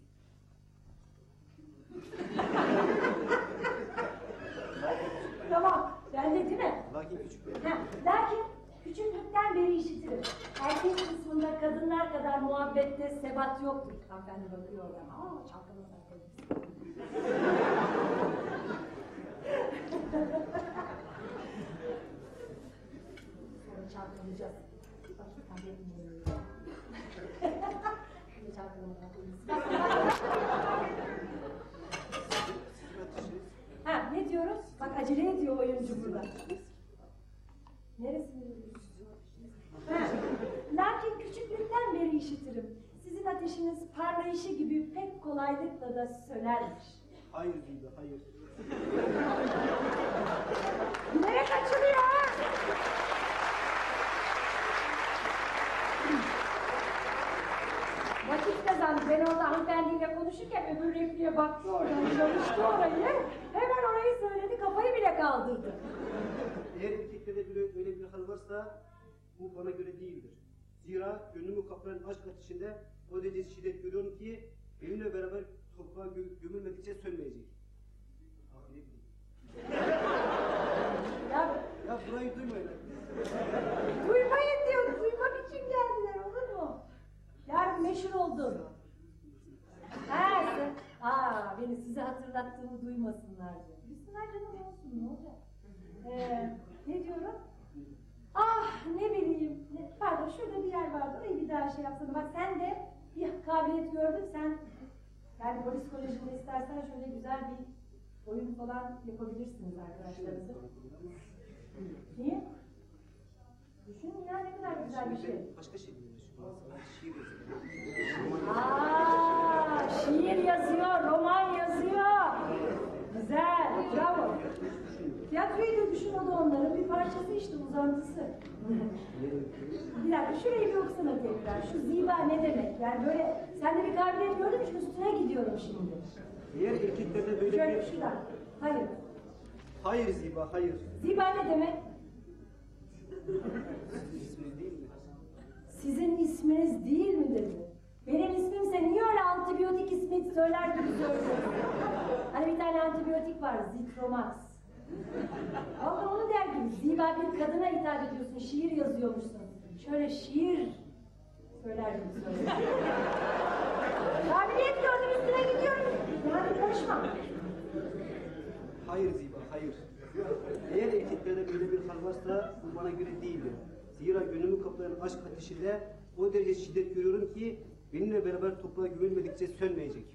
Tamam, bende değil mi? Lakin küçük bey. Ha, lakin küçüklükten beri işitirim. Erkek kısmında kadınlar kadar muhabbette sebat yoktur. Hanımefendi bakıyor oradan. Aa, çalkala Ha ne diyoruz? Bak acele ediyor oyuncu burada. Neresini Ha, lakin küçüklükten beri işitirim. Sizin ateşiniz parlayışı gibi pek kolaylıkla da sönermiş. Hayır Zühde, hayır. Nereye kaçırıyor kazandı. Ben orada hanımefendiyle konuşurken öbür repliğe baktı oradan, çalıştı orayı. Hemen orayı söyledi, kafayı bile kaldırdı. Eğer erkeklerde böyle, böyle bir hal varsa bu bana göre değildir. Zira gönlümü kaplayan aşk ateşinde o derece şiddet görüyorum ki benimle beraber toprağa gö- gömülmedikçe sönmeyecek. Ah, ne bileyim. Ya Ya burayı duymayın. Duymayın diyor, duymak için geldiler olur mu? Yarın meşhur oldun. Sen, aa, beni size hatırlattığımı duymasınlar diyor. Duysunlar canım olsun, ne olacak? Ee, ne diyorum? Ah, ne bileyim, ne, pardon şurada bir yer vardı, orayı bir daha şey yapsana. Bak sen de bir kabiliyet gördüm, sen yani polis kolejinde istersen şöyle güzel bir oyun falan yapabilirsiniz arkadaşlarınızla. Niye? Düşünün ya ne kadar güzel bir şey. Başka şey Aa, şiir yazıyor, roman yazıyor. Güzel, bravo. Tiyatroyu da düşün o da onların bir parçası işte uzantısı. bir dakika şurayı bir okusana tekrar. Şu ziba ne demek? Yani böyle sende bir kabiliyet gördüm şu üstüne gidiyorum şimdi. Eğer erkeklerde böyle Şöyle bir... şuradan. Hayır. Hayır Ziba, hayır. Ziba ne demek? Sizin isminiz değil mi dedi. Benim ismimse niye öyle antibiyotik ismi söyler gibi söylüyorsun? Hani bir tane antibiyotik var, Zitromax. Vallahi onu der gibi, ziba bir kadına hitap ediyorsun, şiir yazıyormuşsun. Şöyle şiir söyler gibi söylüyorsun. Kabiliyet gördüm üstüne gidiyorum. Yani karışma. Hayır Ziba, hayır. Eğer erkeklerde böyle bir hal bu bana göre değildir. Zira gönlümü kaplayan aşk ateşinde o derece şiddet görüyorum ki benimle beraber toprağa gömülmedikçe sönmeyecek.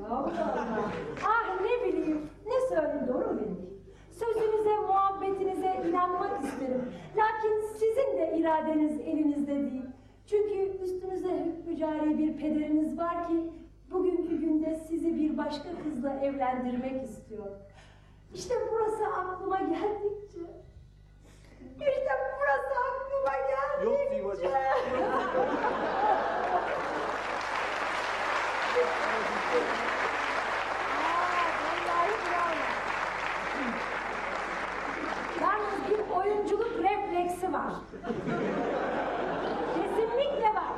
Allah Allah. Ah ne bileyim, ne söyleyeyim doğru mu benim? Sözünüze, muhabbetinize inanmak isterim. Lakin sizin de iradeniz elinizde değil. Çünkü üstünüze hükmü cari bir pederiniz var ki bugünkü günde sizi bir başka kızla evlendirmek istiyor. İşte burası aklıma geldikçe. İşte burası aklıma geldikçe. Yok Zivacığım. Vallahi bravo. Yalnız bir oyunculuk refleksi var. Kesinlikle var.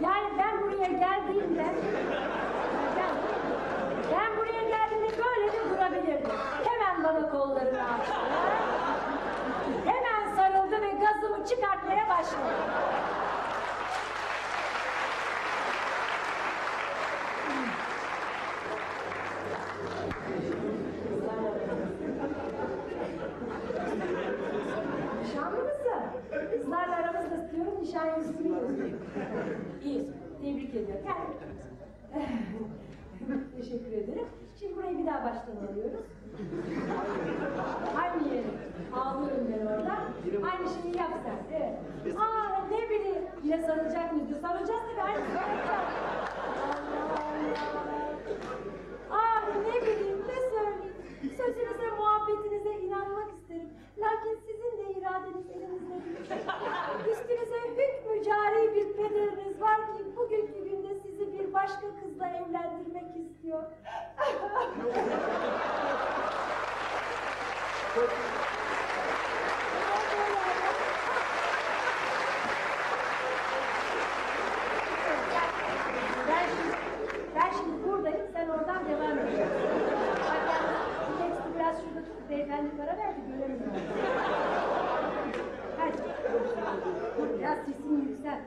Yani ben buraya geldiğimde ben, ben buraya geldiğimde böyle de durabilirdim. Hemen bana kollarını açtı. Hemen sarıldı ve gazımı başladı. Nişanlı mısın? Kızlarla aramızda istiyorum, nişan yüzüğü yok. İyi, tebrik ediyorum. Gel. Teşekkür ederim. Şimdi burayı bir daha baştan alıyoruz. Aynı yere ağlıyorum ben orada. Aynı şeyi yap sen. Evet. Aa ne bileyim. Yine sarılacak mıyız? diyor. Sarılacağız tabii. Aynı. Allah Allah. Aa ne bileyim ne söyleyeyim. Sözünüze, muhabbetinize inanmak isterim. Lakin sizin de iradeniz elinizde değil. Üstünüze hükmü cari bir pederiniz var ki bugünkü günde sizi bir başka kızla evlendirmek istiyor. Ben şimdi, ben şimdi buradayım, sen oradan devam et. Bak yalnız bu teksti biraz şurada beyefendi para verdi, göremiyorum. Hadi. Dur, biraz sesini yükselt.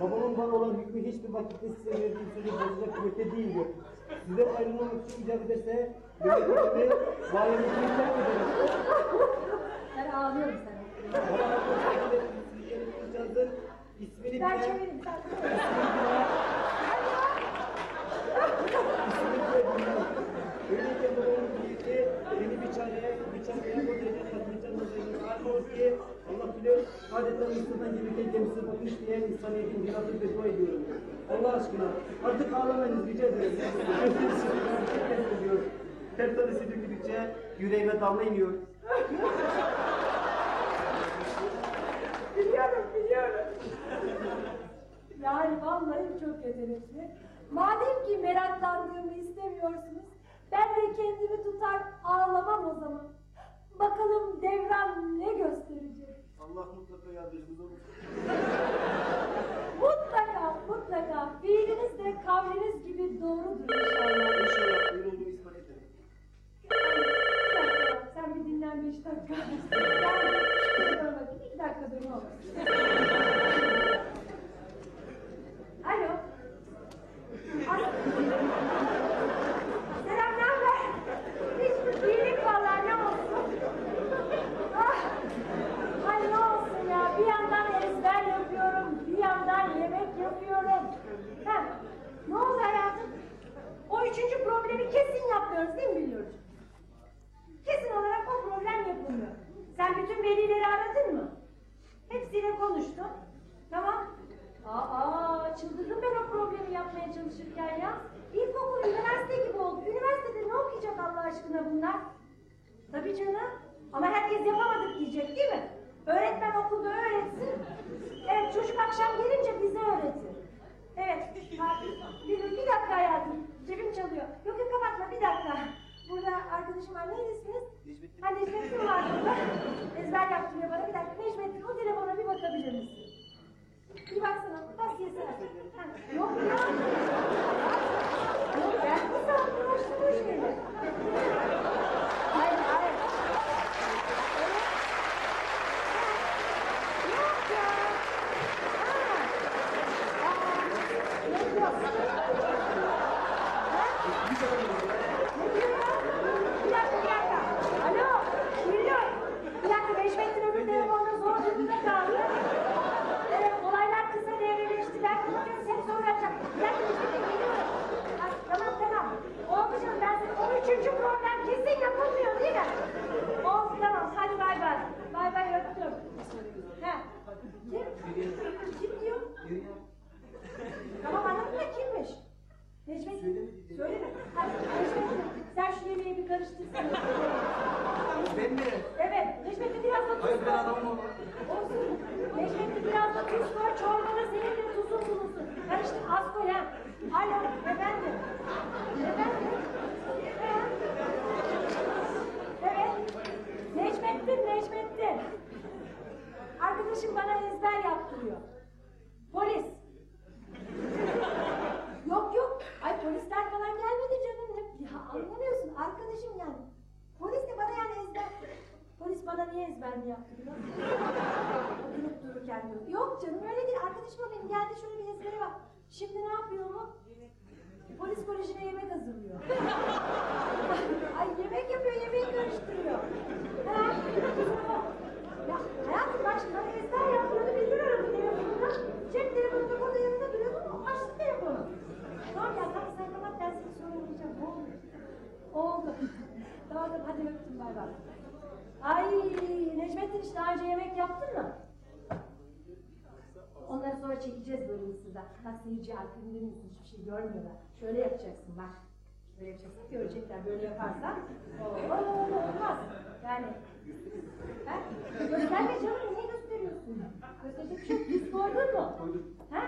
Babamın bana olan hükmü hiçbir vakitte size verdiğim sözü bozacak kuvvette değildir. Sizden ayrılmamak için icap ederse memleketimi, validetimi terk ederim. Ben ağlıyorum sana. Bana kızcağızın ismini Ben bilen, çevireyim, sen Öyleyken babamın birlikte beni bir çareye, bir çareye o derece tatlıcan nazarını almaz ki Allah bilir adeta Mısır'dan gelirken gemisi batmış diye insaniyetin binası beddua ediyorum. Allah aşkına artık ağlamayınız rica ederim. Herkes diyor. Ter tanesi döküldükçe yüreğime damla iniyor. Biliyorum, biliyorum. Yani vallahi çok yetenekli. Madem ki meraklandığımı istemiyorsunuz, ben de kendimi tutar ağlamam o zaman. Bakalım devran ne gösterecek? Allah mutlaka yardımcımız olur. Mutlaka, mutlaka fiiliniz de kavliniz gibi doğrudur inşallah. İnşallah öyle olduğunu ispat dakika, sen bir dinlen beş dakika. Ben bakayım, iki dakika dur ne olur. Alo. Selam, ne haber? Hiçbir iyilik ay ne olsun ya, bir yandan ezber yapıyorum, bir yandan yemek yapıyorum. Ne oldu hayatım? O üçüncü problemi kesin yapmıyoruz değil mi biliyoruz? Kesin olarak o problem yapılmıyor. Sen bütün velileri aradın mı? Hepsiyle konuştun. Tamam. Aa, çıldırdım ben o problemi yapmaya çalışırken ya. İlkokul, üniversite gibi oldu. Üniversitede ne okuyacak Allah aşkına bunlar? Tabii canım. Ama herkes yapamadık diyecek değil mi? Öğretmen okulda öğretsin. Evet çocuk akşam gelince bize öğretir. Evet. Bir, bir dakika hayatım. Cebim çalıyor. Yok yok kapatma bir dakika. Burada arkadaşım var. Neydi isminiz? Necmettin. Ha Necmettin var burada. Ezber yaptırıyor bana. Bir dakika Necmettin o telefona bir bakabilir misin? Bir baksana. Bas yesene. Ha, Yok ya. Yok ben bu saat uğraştım o şeyle. Hayır hayır. Yok ya. Ha. Aa, ne diyorsun? Ha? Ne diyor ya? Bir dakika, bir dakika. Alo, duyuyor. Bir dakika, Necmettin öbür telefonda zor durumda kaldı. Evet, olaylar kısa devreleşti. Ben konuşuyorum, seni sonra açacağım. Bir dakika, Necmettin geliyorum. Ha, tamam, tamam. Oldu canım, ben seni... O üçüncü problem kesin yapılmıyor değil mi? Oldu, tamam. Hadi bay bay. Bay bay, öptüm. He. Kim? Kim diyor? Tamam anladın da kimmiş? Necmettin. Söyleme. Hadi Necmettin sen şu yemeği bir karıştırsana. Ben mi? Evet Necmettin biraz da tuz Hayır ben koy. adamım ama. Olsun. Necmettin biraz da tuz koy. Çorbada senin de tuzun bulunsun. Karıştır az koy ha. Alo efendim. Efendim. Ha? Evet. Necmettin Necmettin. Arkadaşım bana ezber yaptırıyor. Polis. Yok yok. Ay polisler falan gelmedi canım. Ya anlamıyorsun arkadaşım yani. Polis de bana yani ezber. Polis bana niye ezber mi yaptırıyor? Durup dururken diyor. Yok canım öyle değil. Arkadaşım o benim geldi şöyle bir ezbere bak. Şimdi ne yapıyor mu? Polis kolejine yemek hazırlıyor. Ay yemek yapıyor, yemeği karıştırıyor. Ha? Ya hayatım bak şimdi bana ezber yaptığını biliyorum telefonuna. Cep telefonunda burada yanında duruyordu ama açtı telefonu. Tamam ya tamam sen kapat ben seni sonra arayacağım. Oldu. Oldu. tamam tamam hadi öptüm bay bay. Ay Necmettin hiç daha önce yemek yaptın mı? Onları sonra çekeceğiz böyle mısırda. Bak seyirci arkamda hiçbir şey görmüyorlar. Şöyle yapacaksın bak. Böyle yapacaksın görecekler böyle yaparsan. Oo, olmaz. Yani. Ha? Gösterme canım niye gösteriyorsun? Gösterecek bir şey. Yüz koydun mu? Ha?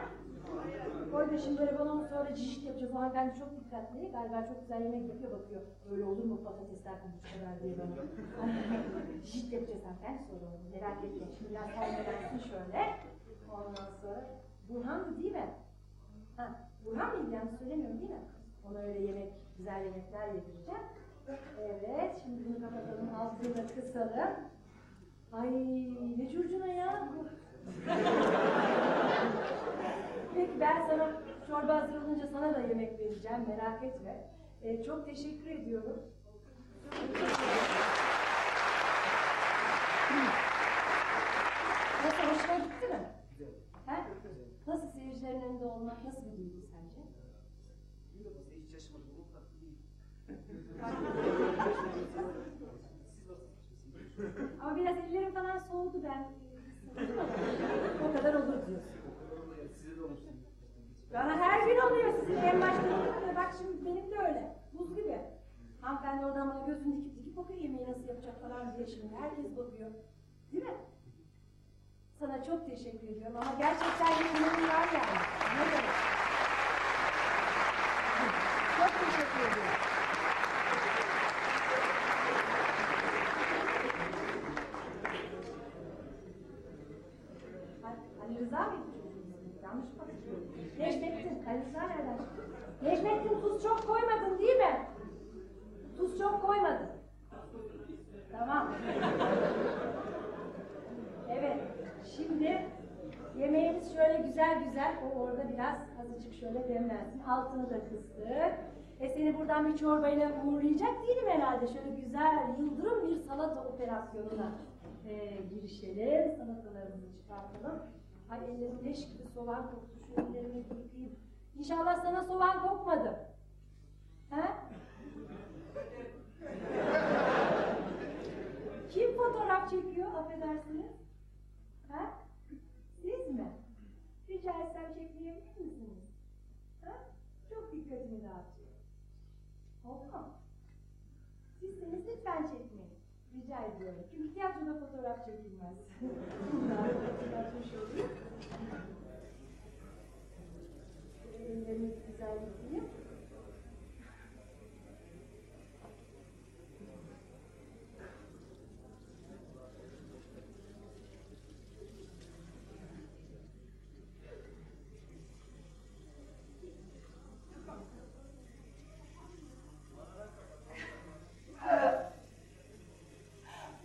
Koydun şimdi böyle bana sonra cişit yapacağız. O hanımefendi çok dikkatli. Galiba çok güzel yemek yapıyor bakıyor. Öyle olur mu patatesler bu kadar diye bana. cişit yapacağız hanımefendi sonra onu. Merak etme. Şimdi biraz termelensin şöyle. Ondan sonra. Burhan'dı değil mi? Ha, Burhan mıydı yanlış söylemiyorum değil mi? Ona öyle yemek, güzel yemekler yedireceğim. Evet, şimdi bunu kapatalım, altını kısalım. Ay ne curcuna ya. Peki ben sana çorba hazır olunca sana da yemek vereceğim, merak etme. Ee, çok teşekkür ediyorum. Nasıl, hoşuna gitti mi? Güzel. He? Nasıl seyircilerin önünde olmak nasıl bir duygu sence? Bilmiyorum size hiç yaşamadım. Bunun farklı değil. Siz. Ama biraz ellerim falan soğudu ben. o kadar olur diyorsun. Size de olmuştur. Bana her gün oluyor sizin en başta. Bak şimdi benim de öyle. Buz gibi. Hanımefendi oradan bana gözünü dikip dikip bakıyor yemeği nasıl yapacak falan diye şimdi. Herkes bakıyor. Değil mi? Sana çok teşekkür ediyorum ama gerçekten yemeğin var yani. Ne demek? Çok teşekkür ediyorum. Ali Rıza? Yanlış mı? Necmettin. Ali Rıza nereden çıktı? Necmettin tuz çok koymadın değil mi? Tuz çok koymadın. Tamam. Evet. Şimdi yemeğimiz şöyle güzel güzel. O orada biraz azıcık şöyle demlensin. Altını da kıstık. E seni buradan bir çorbayla uğurlayacak değilim herhalde. Şöyle güzel yıldırım bir salata operasyonuna e, girişelim. Salatalarımızı çıkartalım. Ay ellerim leş gibi soğan koktu. Şu ellerimi yıkayayım. İnşallah sana soğan kokmadı. He? Kim fotoğraf çekiyor affedersiniz? Ha? Siz mi? Rica etsem çekmeyebilir misiniz? Ha? Çok dikkatimi dağıtıyor. Oldu mu? Sizseniz lütfen çekmeyin. Rica ediyorum. Çünkü tiyatroda fotoğraf çekilmez. Bunlar fotoğrafmış olayım. Ellerimi güzel yıkayayım.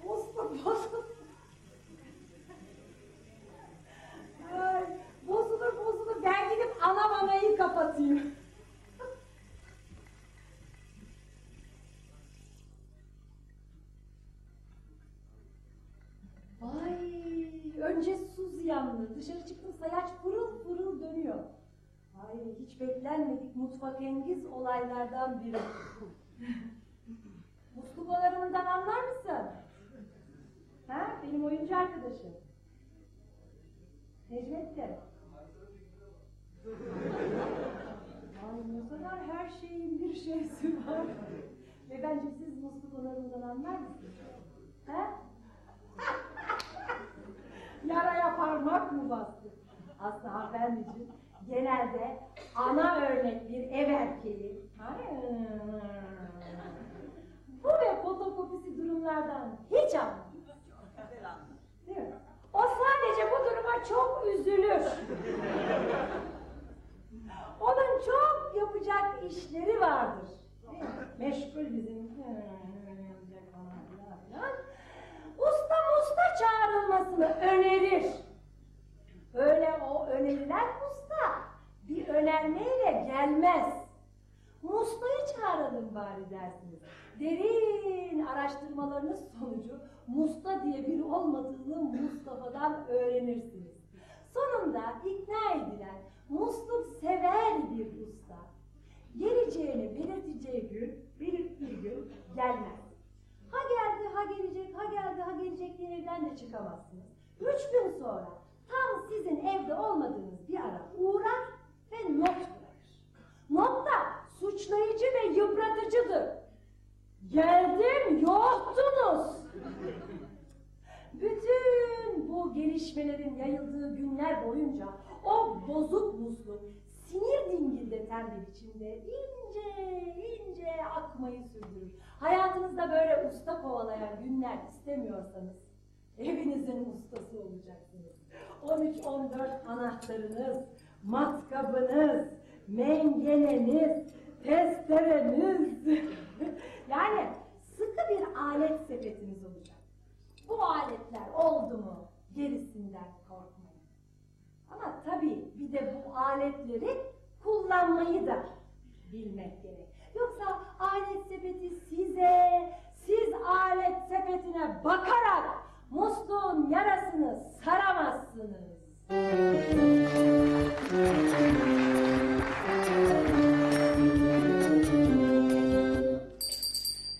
Bozulur, bozulur. Ay, bozulur, bozulur. Ben gidip ana manayı kapatayım. Ay, ziyanlı. Dışarı çıktım sayaç pırıl pırıl dönüyor. Ay, hiç beklenmedik mutfak engiz olaylardan biri. Musluk anlar mısın? Ha? Benim oyuncu arkadaşım. Necmettin. Ay ne kadar her şeyin bir şeysi var. Ve bence siz musluk anlar mısınız? Ha? Yaraya parmak mı bastı? Aslında hanımefendiciğim genelde ana örnek bir ev erkeği. Bu ve fotokopisi durumlardan hiç anlamaz. O sadece bu duruma çok üzülür. Onun çok yapacak işleri vardır. Meşgul bizim. Usta musta çağrılmasını önerir. Öyle o önerilen usta bir önermeyle gelmez. Musta'yı çağıralım bari dersiniz. Derin araştırmalarınız sonucu Musta diye biri olmadığını Mustafa'dan öğrenirsiniz. Sonunda ikna edilen, musluk sever bir usta. Geleceğini belirteceği gün, belirttiği gün gelmez. Ha geldi, ha gelecek, ha geldi, ha evden de çıkamazsınız. Üç gün sonra tam sizin evde olmadığınız bir ara uğrar ve not bırakır. Not da suçlayıcı ve yıpratıcıdır. Geldim yoktunuz. Bütün bu gelişmelerin yayıldığı günler boyunca o bozuk musluk sinir dingildeten bir biçimde ince ince akmayı sürdürür. Hayatınızda böyle usta kovalayan günler istemiyorsanız evinizin ustası olacaksınız. 13-14 anahtarınız, matkabınız, mengeneniz, testereniz yani sıkı bir alet sepetiniz olacak. Bu aletler oldu mu gerisinden korkmayın. Ama tabii bir de bu aletleri kullanmayı da bilmek gerek. Yoksa alet sepeti size, siz alet sepetine bakarak musluğun yarasını saramazsınız.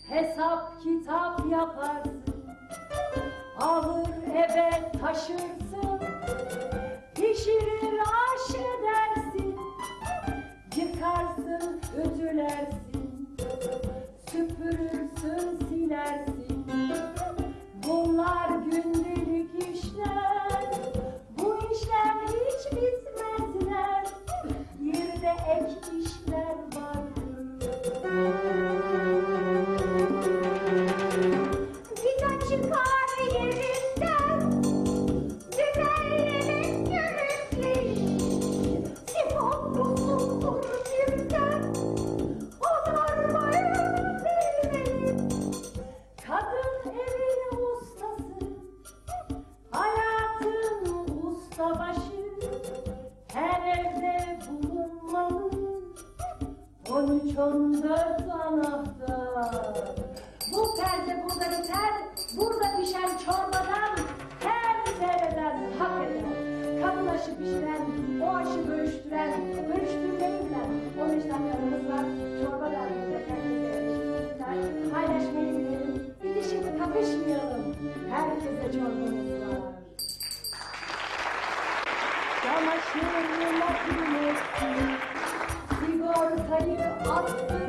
Hesap kitap yaparsın, alır eve taşırsın, pişirir aş edersin, yıkarsın, ütülersin, süpürürsün, silersin. Bunlar gündelik işler, bu işler hiç bitmezler, bir de ek işler 13-14 anahtar Bu perde burada biter Burada pişen çorbadan Her seyreden hak eder. Kadın pişiren O aşı bölüştüren Bölüştürmeyi bilen 15 dakikamız var Çorba da Paylaşmayı bilelim. İdişimi kapışmayalım. Herkese çorbamız Aww.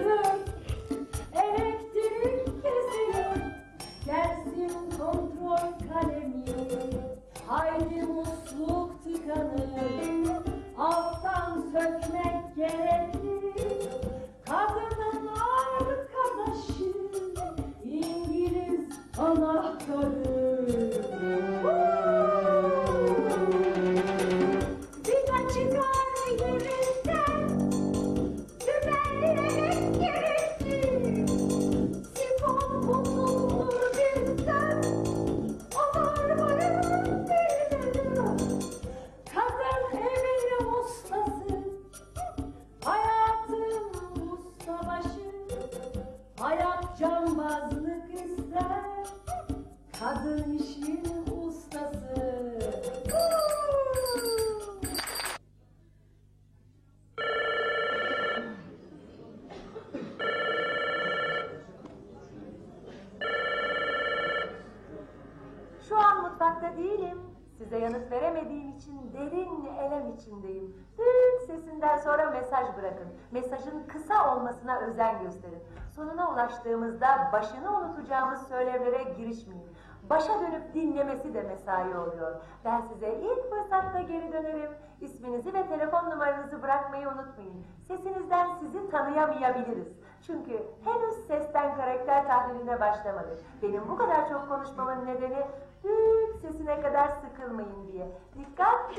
Gösterin. Sonuna ulaştığımızda başını unutacağımız söylevlere girişmeyin. Başa dönüp dinlemesi de mesai oluyor. Ben size ilk fırsatta geri dönerim. İsminizi ve telefon numaranızı bırakmayı unutmayın. Sesinizden sizi tanıyamayabiliriz. Çünkü henüz sesten karakter tahliline başlamadık. Benim bu kadar çok konuşmamın nedeni büyük sesine kadar sıkılmayın diye. Dikkat!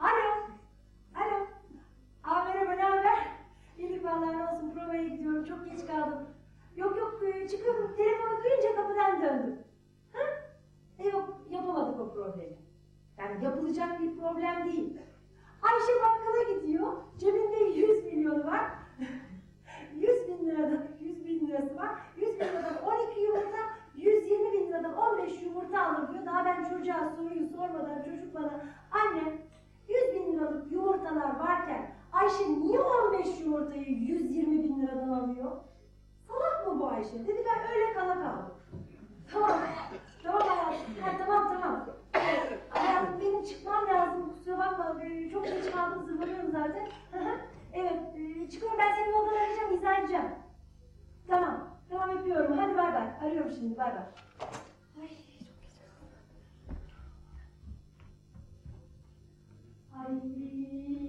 Alo. Alo. Aa merhaba ne haber? İyilik vallahi ne olsun provaya gidiyorum çok geç kaldım. Yok yok e, çıkıyorum telefonu duyunca kapıdan döndüm. Ha? E yok yapamadık o problemi. Yani yapılacak bir problem değil. Ayşe bakkala gidiyor. Cebinde 100 milyonu var. 100 bin liradan 100 bin lirası var. 100 bin liradan 12 yumurta, 120 bin liradan 15 yumurta alır diyor. Daha ben çocuğa soruyu sormadan çocuk bana anne 100 bin liralık yumurtalar varken Ayşe niye 15 yumurtayı 120 bin liradan alıyor? Salak mı bu Ayşe? Dedi ben öyle kala kaldım. Tamam. Tamam hayatım. Ha, tamam tamam. hayatım benim çıkmam lazım. Kusura bakma. Ee, çok geç kaldım. Zırlanıyorum zaten. evet. E, çıkıyorum ben senin odanı arayacağım. izah edeceğim. Tamam. Tamam yapıyorum. Hadi bay bay. Arıyorum şimdi. Bay bay. Ay. Ay.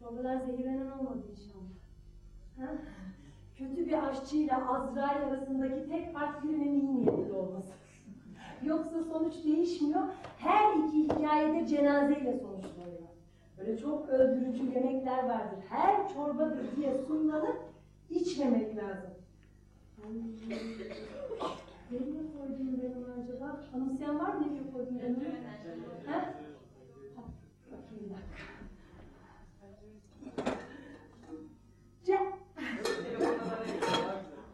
Çorbalar zehirlenen olmadı inşallah. Ha? Kötü bir aşçıyla Azrail arasındaki tek fark birinin iyi niyetli olması. Yoksa sonuç değişmiyor. Her iki hikayede cenazeyle sonuçlanıyor. Böyle çok öldürücü yemekler vardır. Her çorbadır diye sunlanıp içmemek lazım. Ay, Nereye koydum ben acaba? Anımsayan var mı nereye koydum ben onu? Ha? Bakayım bir dakika. Ce-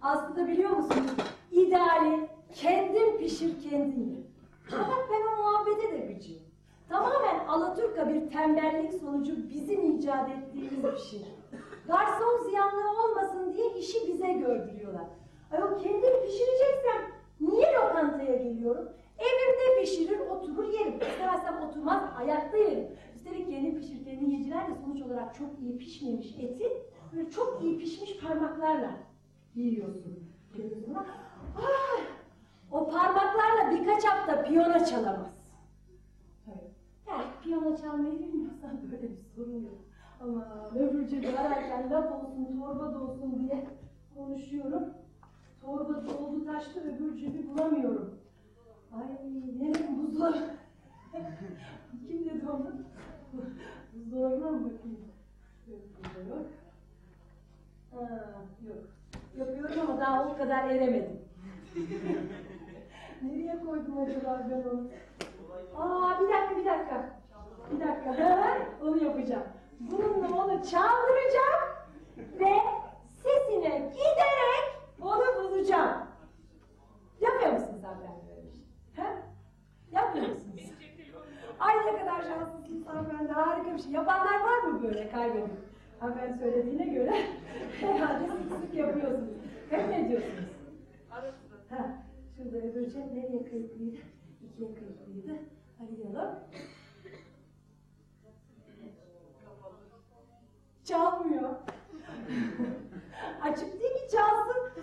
Aslında biliyor musunuz? İdeali kendin pişir kendin ye. Fakat ben o muhabbete de gıcığım. Tamamen Alaturka bir tembellik sonucu bizim icat ettiğimiz bir şey. Garson ziyanlığı olmasın diye işi bize gördürüyorlar. Ayol kendim pişireceksem niye lokantaya geliyorum? Evimde pişirir, oturur yerim. İstemezsem oturmaz, ayakta yerim. Üstelik kendi pişir, kendi yiyiciler de sonuç olarak çok iyi pişmemiş eti böyle çok iyi pişmiş parmaklarla yiyorsun. Ah, o parmaklarla birkaç hafta piyano çalamaz. Yani piyano çalmayı bilmiyorsan böyle bir sorun yok. Ama öbürcü ararken laf olsun, torba da olsun diye konuşuyorum. Torba doldu taştı, öbürcü bir bulamıyorum. Ay nereye buzdolabı? Kim dedi onu? Buzdolabına mı bakayım? Yok, burada yok. Ha, yok. Yapıyorum ama daha o kadar eremedim. Nereye koydum acaba ben onu? Aa bir dakika bir dakika. Bir dakika. onu yapacağım. Bununla onu çaldıracağım ve sesine giderek onu bulacağım. Yapıyor musunuz hanımefendi böyle bir şey? He? Yapmıyor musunuz? Ay ne kadar şanslısınız hanımefendi. Harika bir şey. Yapanlar var mı böyle kaybedip? Hanımefendi söylediğine göre herhalde sık sık yapıyorsunuz. Hep ne diyorsunuz? Ha, şurada öbür cep nereye kayıtlıydı? İkiye kayıtlıydı. Arayalım. Çalmıyor. Açık değil ki çalsın.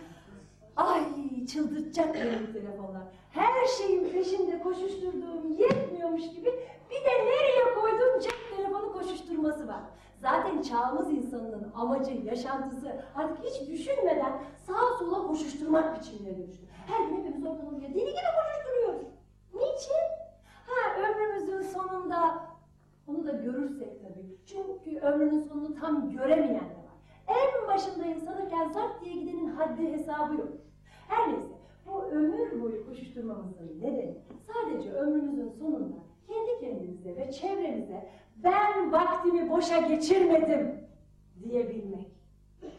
Ay çıldırtacak beni bu telefonlar. Her şeyin peşinde koşuşturduğum yetmiyormuş gibi bir de nereye koyduğum cep telefonu koşuşturması var. Zaten çağımız insanının amacı, yaşantısı artık hiç düşünmeden sağa sola koşuşturmak biçimine dönüştü. Her gün hepimiz oraya deli gibi koşuşturuyoruz. Niçin? Ömrümüzün sonunda onu da görürsek tabii. Çünkü ömrünün sonunu tam göremeyen de var. En başındayım sanırken zart diye gidenin haddi hesabı yok. Her neyse bu ömür boyu koşuşturmamızın nedeni sadece ömrümüzün sonunda kendi kendimize ve çevremize ben vaktimi boşa geçirmedim diyebilmek.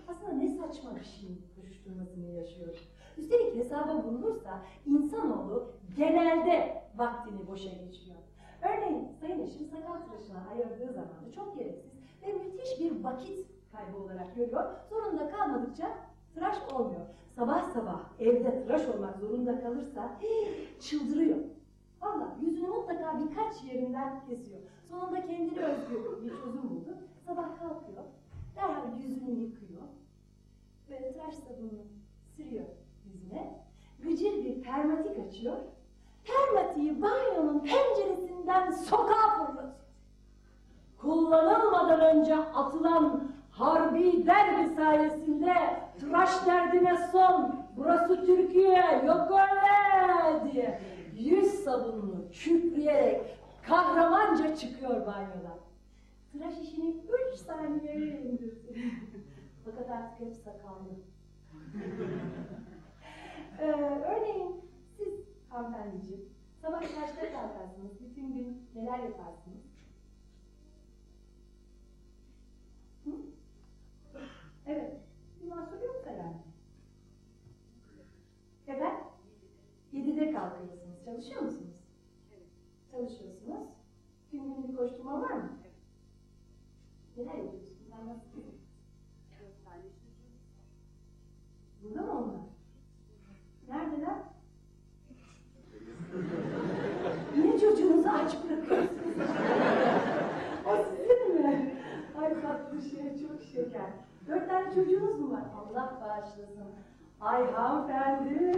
Aslında ne saçma bir şeyin koşuşturmasını yaşıyoruz. Üstelik hesaba vurulursa insanoğlu genelde vaktini boşa geçiriyor. Örneğin Sayın Eşim sakal tıraşına ayırdığı zaman da çok gereksiz ve müthiş bir vakit kaybı olarak görüyor. Zorunda kalmadıkça tıraş olmuyor. Sabah sabah evde tıraş olmak zorunda kalırsa çıldırıyor. Valla yüzünü mutlaka birkaç yerinden kesiyor. Sonunda kendine özgü bir çözüm buldu. Sabah kalkıyor, derhal yüzünü yıkıyor. Böyle tıraş sabununu sürüyor yüzüne. Gıcır bir permatik açıyor. Permatiği banyonun penceresinden sokağa fırlatıyor. Kullanılmadan önce atılan harbi derbi sayesinde tıraş derdine son, burası Türkiye, yok öyle diye yüz sabununu küpleyerek kahramanca çıkıyor banyodan. Tıraş işini üç saniyeye indirdi. Fakat artık hep sakallı. Ee, örneğin siz hanımefendiciğim, sabah kaçta kalkarsınız, bütün gün neler yaparsınız? Hı? Evet, bir mahsur yok herhalde. Neden? Yedide kalkıyorsunuz, çalışıyor musunuz? Evet. Çalışıyorsunuz. Tüm gün bir koşturma var mı? Evet. Neler yapıyorsunuz? Bunlar nasıl? Burada mı onlar? Neredeler? Yine çocuğunuzu aç bırakıyorsunuz. o sizin mi? Ay tatlı şey, çok şeker. Dört tane çocuğunuz mu var? Allah bağışlasın. Ay hanımefendi,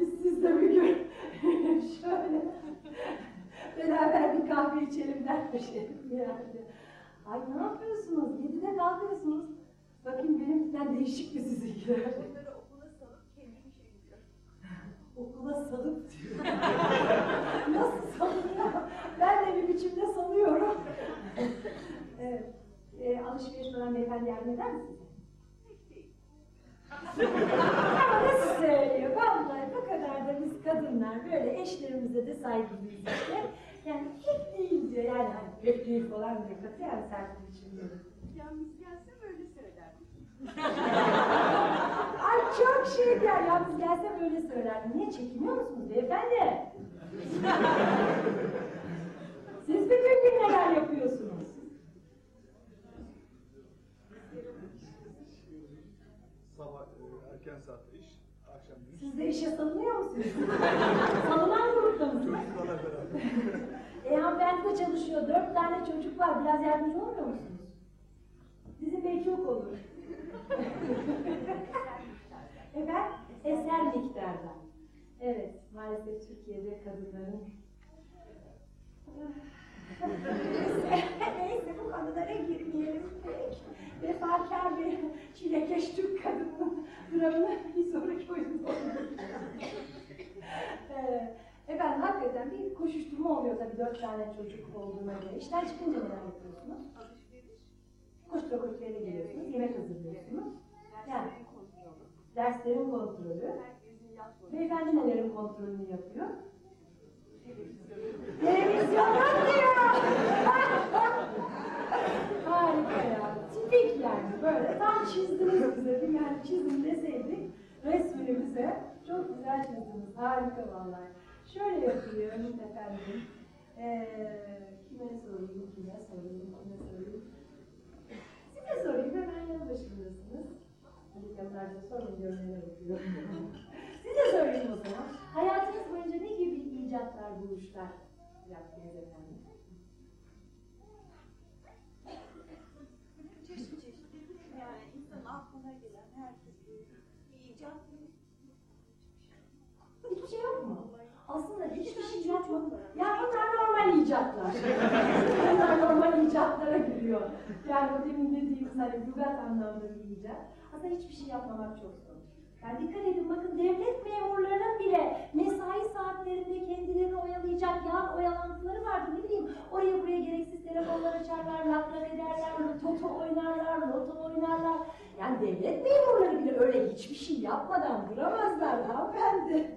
biz sizle bir gün şöyle beraber bir kahve içelim dermişim yani. Ay ne yapıyorsunuz? Yedide kalkıyorsunuz. Bakın benimkinden değişik mi sizinkiler? Okula salıp. Nasıl salıyor? Ben de bir biçimde salıyorum. evet. E, alışveriş falan beyefendi yardım eder mi size? Pek değil. Ama nasıl söylüyor? Vallahi bu kadar da biz kadınlar böyle eşlerimize de saygılıyız işte. Yani pek değil diyor. Yani hani pek değil falan diyor. Katiyen sert bir biçimde. Yalnız söylerdim. Ay çok şeker. Yalnız gelse böyle söylerdim. Niye çekiniyor musunuz beyefendi? Siz bütün gün neler yapıyorsunuz? Sabah e, erken saatte iş, akşam iş. Siz de işe salınıyor musunuz? Salınan grupta mısınız? Çocuklarla beraber. E hanımefendi de çalışıyor. Dört tane çocuk var. Biraz yardımcı olmuyor musunuz? Bizim bey çok olur. Efendim? Eser miktarda. Evet, maalesef Türkiye'de kadınların... Neyse bu konulara girmeyelim. Vefakar bir çilekeş Türk kadının dramını bir sonraki oyunda Evet. Efendim hakikaten bir koşuşturma oluyor tabii dört tane çocuk olduğuna göre. İşten çıkınca neler yapıyorsunuz? Koştura koştura eve geliyorsunuz, yemek hazırlıyorsunuz. Yani derslerin kontrolü, Beyefendi nelerin kontrolünü yapıyor? televizyonu, Televizyondan diyor. Harika ya. Tipik yani böyle. Tam çizdiniz bize. Yani çizim deseydik resmini bize. Çok güzel çizdiniz. Harika vallahi. Şöyle yapılıyor efendim. Ee, kime sorayım, kime sorayım, kime Size sorayım hemen yanı başındasınız. Sorun diyorum neler yapıyor. Size sorayım o zaman. Hayatınız boyunca ne gibi icatlar, buluşlar yaptınız efendim? Yok mu? Yani bunlar normal icatlar. bunlar normal icatlara giriyor. Yani o demin dediğimiz hani lügat anlamda bir icat. Aslında hiçbir şey yapmamak çok zor. Yani dikkat edin bakın devlet memurlarının bile mesai saatlerinde kendilerini oyalayacak yan oyalantıları vardı ne bileyim. Oraya buraya gereksiz telefonlar açarlar, lak ederler, toto oynarlar, loto oynarlar. Yani devlet memurları bile öyle hiçbir şey yapmadan duramazlar hanımefendi.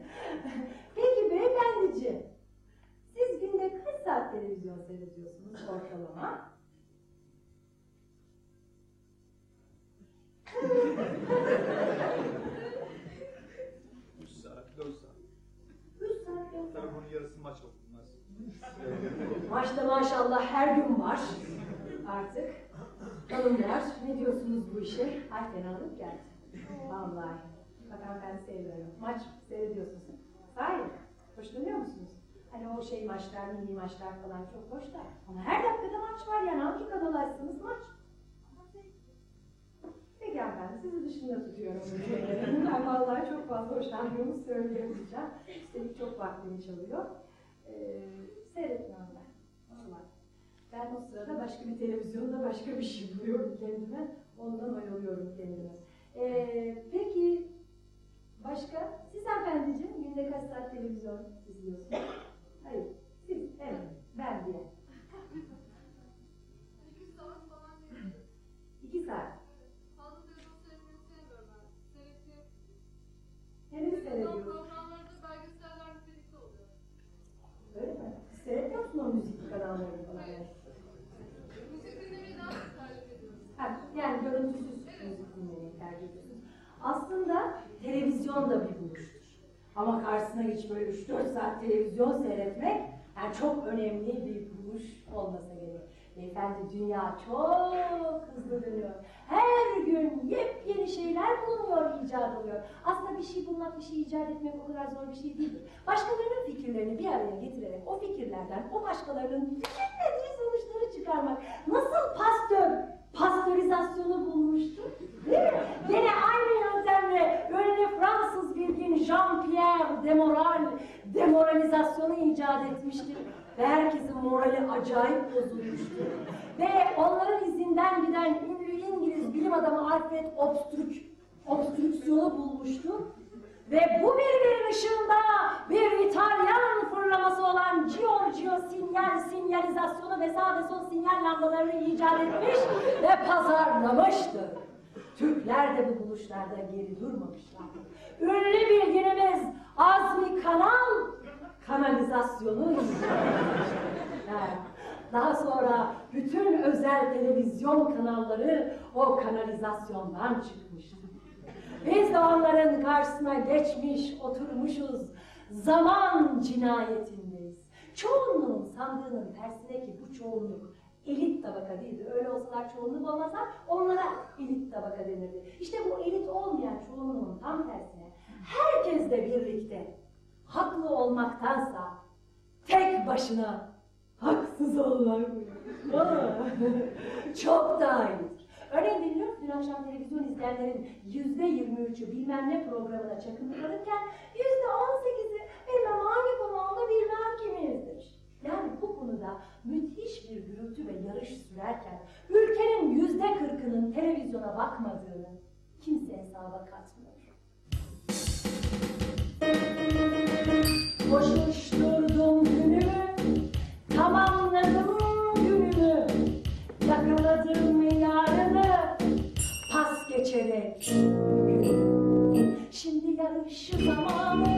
Peki beyefendiciğim, siz günde kaç saat televizyon seyrediyorsunuz ortalama? Üç saat, dört saat. Üç saat yok. Tabii bunun yarısı maç olmaz. Maçta maşallah her gün var artık. Hanımlar ne diyorsunuz bu işe? Ay fenalık geldi. Vallahi. Bak hanımefendi seviyorum. Maç seyrediyorsunuz. Hayır. Hoşlanıyor musunuz? Hani o şey maçlar, mini maçlar falan çok hoş da. Ama her dakikada maç var yani hangi kanalaysınız maç? Peki hanımefendi sizi dışında tutuyorum. Ben vallahi çok fazla hoşlandığımı söyleyemeyeceğim. Üstelik çok vaktimi çalıyor. Ee, seyretmiyorum ben. Vallahi. Ben o sırada başka bir televizyonda başka bir şey buluyorum kendime. Ondan oyalıyorum kendimi. Ee, peki başka? Siz hanımefendiciğim günde kaç saat televizyon izliyorsunuz? Hayır. Siz, evet. Ben diye. İki saat falan değil. İki saat. Fazla televizyon seyretmeyi sevmiyorum ben. Seyrettiğim televizyon seyrediyorsunuz? programlarda belgeseller nitelikli oluyor. Öyle mi? Musunuz o müzik kanallarını falan? Hayır. Müzik dinlemeyi daha çok tercih ediyorum. Ha, yani görüntüsüz müzik dinlemeyi tercih ediyorsunuz. Aslında televizyon da bir. Ama karşısına geç böyle 3-4 saat televizyon seyretmek yani çok önemli bir buluş olmasa gerek. Beyefendi dünya çok hızlı dönüyor. Her gün yepyeni şeyler bulunuyor, icat oluyor. Aslında bir şey bulmak, bir şey icat etmek o kadar zor bir şey değildir. Başkalarının fikirlerini bir araya getirerek o fikirlerden o başkalarının düşünmediği sonuçları çıkarmak. Nasıl pastör pastörizasyonu bulmuştu. Değil mi? Gene aynı yöntemle böyle Fransız bilgin Jean-Pierre Demoral demoralizasyonu icat etmiştir. Ve herkesin morali acayip bozulmuştu. Ve onların izinden giden ünlü İngiliz bilim adamı Alfred Obstrük, obstrüksiyonu bulmuştu. Ve bu birbirinin ışığında bir İtalyan fırlaması olan Giorgio sinyal sinyalizasyonu ve sol sinyal lambalarını icat etmiş ve pazarlamıştı. Türkler de bu buluşlarda geri durmamışlardı. Ünlü bilginimiz Azmi Kanal kanalizasyonu Yani daha sonra bütün özel televizyon kanalları o kanalizasyondan çıkmıştı. Biz de onların karşısına geçmiş, oturmuşuz. Zaman cinayetindeyiz. Çoğunluğun sandığının tersine ki bu çoğunluk elit tabaka değildi. Öyle olsalar çoğunluk olmasa onlara elit tabaka denirdi. İşte bu elit olmayan çoğunluğun tam tersine herkesle birlikte haklı olmaktansa tek başına haksız olmak Aa, çok daha iyidir. Örneğin biliyor musun dün akşam televizyon izleyenlerin yüzde yirmi üçü bilmem ne programına çakıntılanırken yüzde on sekizi bilmem hangi kanalda bilmem kimi. Yani bu konuda müthiş bir gürültü ve yarış sürerken ülkenin yüzde kırkının televizyona bakmadığını kimse hesaba katmıyor. Koşuşturdum Şimdi yarış zamanı,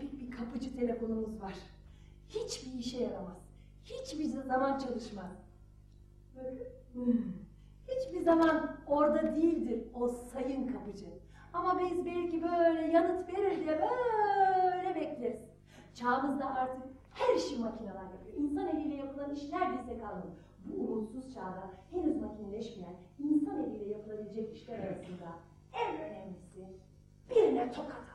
epik bir kapıcı telefonumuz var. Hiçbir işe yaramaz. Hiçbir zaman çalışmaz. Hmm, Hiçbir zaman orada değildir o sayın kapıcı. Ama biz belki böyle yanıt verir diye böyle bekleriz. Çağımızda artık her işi makineler yapıyor. İnsan eliyle yapılan iş neredeyse kalmadı. Bu umutsuz çağda henüz makineleşmeyen insan eliyle yapılabilecek işler arasında en önemlisi birine tokat atmak.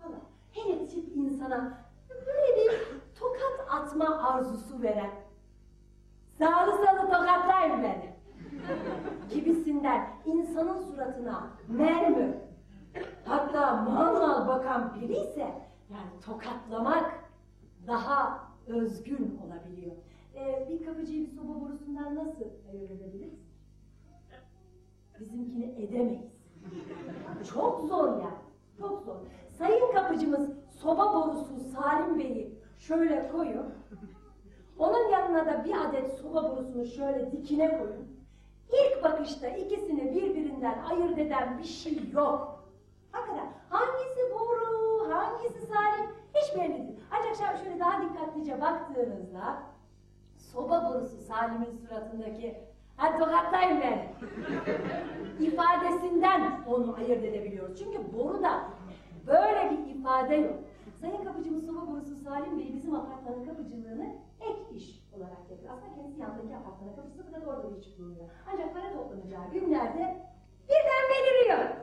Valla hele tip insana böyle bir tokat atma arzusu veren sağlı salı tokatlayın beni gibisinden insanın suratına mermi hatta mal mal bakan biri ise yani tokatlamak daha özgün olabiliyor. Ee, bir kapıcıyı bir soba borusundan nasıl ayırt edebiliriz? Bizimkini edemeyiz. Çok zor yani. Çok zor. Sayın kapıcımız soba borusu Salim Bey'i şöyle koyun. Onun yanına da bir adet soba borusunu şöyle dikine koyun. İlk bakışta ikisini birbirinden ayırt eden bir şey yok. Hakikaten hangisi boru, hangisi Salim hiç belli değil. Ancak şöyle- daha dikkatlice baktığınızda soba borusu Salim'in suratındaki hadi tokatlayın beni ifadesinden onu ayırt edebiliyoruz. Çünkü boruda böyle bir ifade yok. Sayın kapıcımız soba borusu Salim Bey bizim apartmanın kapıcılığını ek iş olarak yapıyor. Aslında kendisi yandaki apartmanın kapıcısı bu da orada bir iş bulunuyor. Ancak para toplanacağı günlerde birden beliriyor.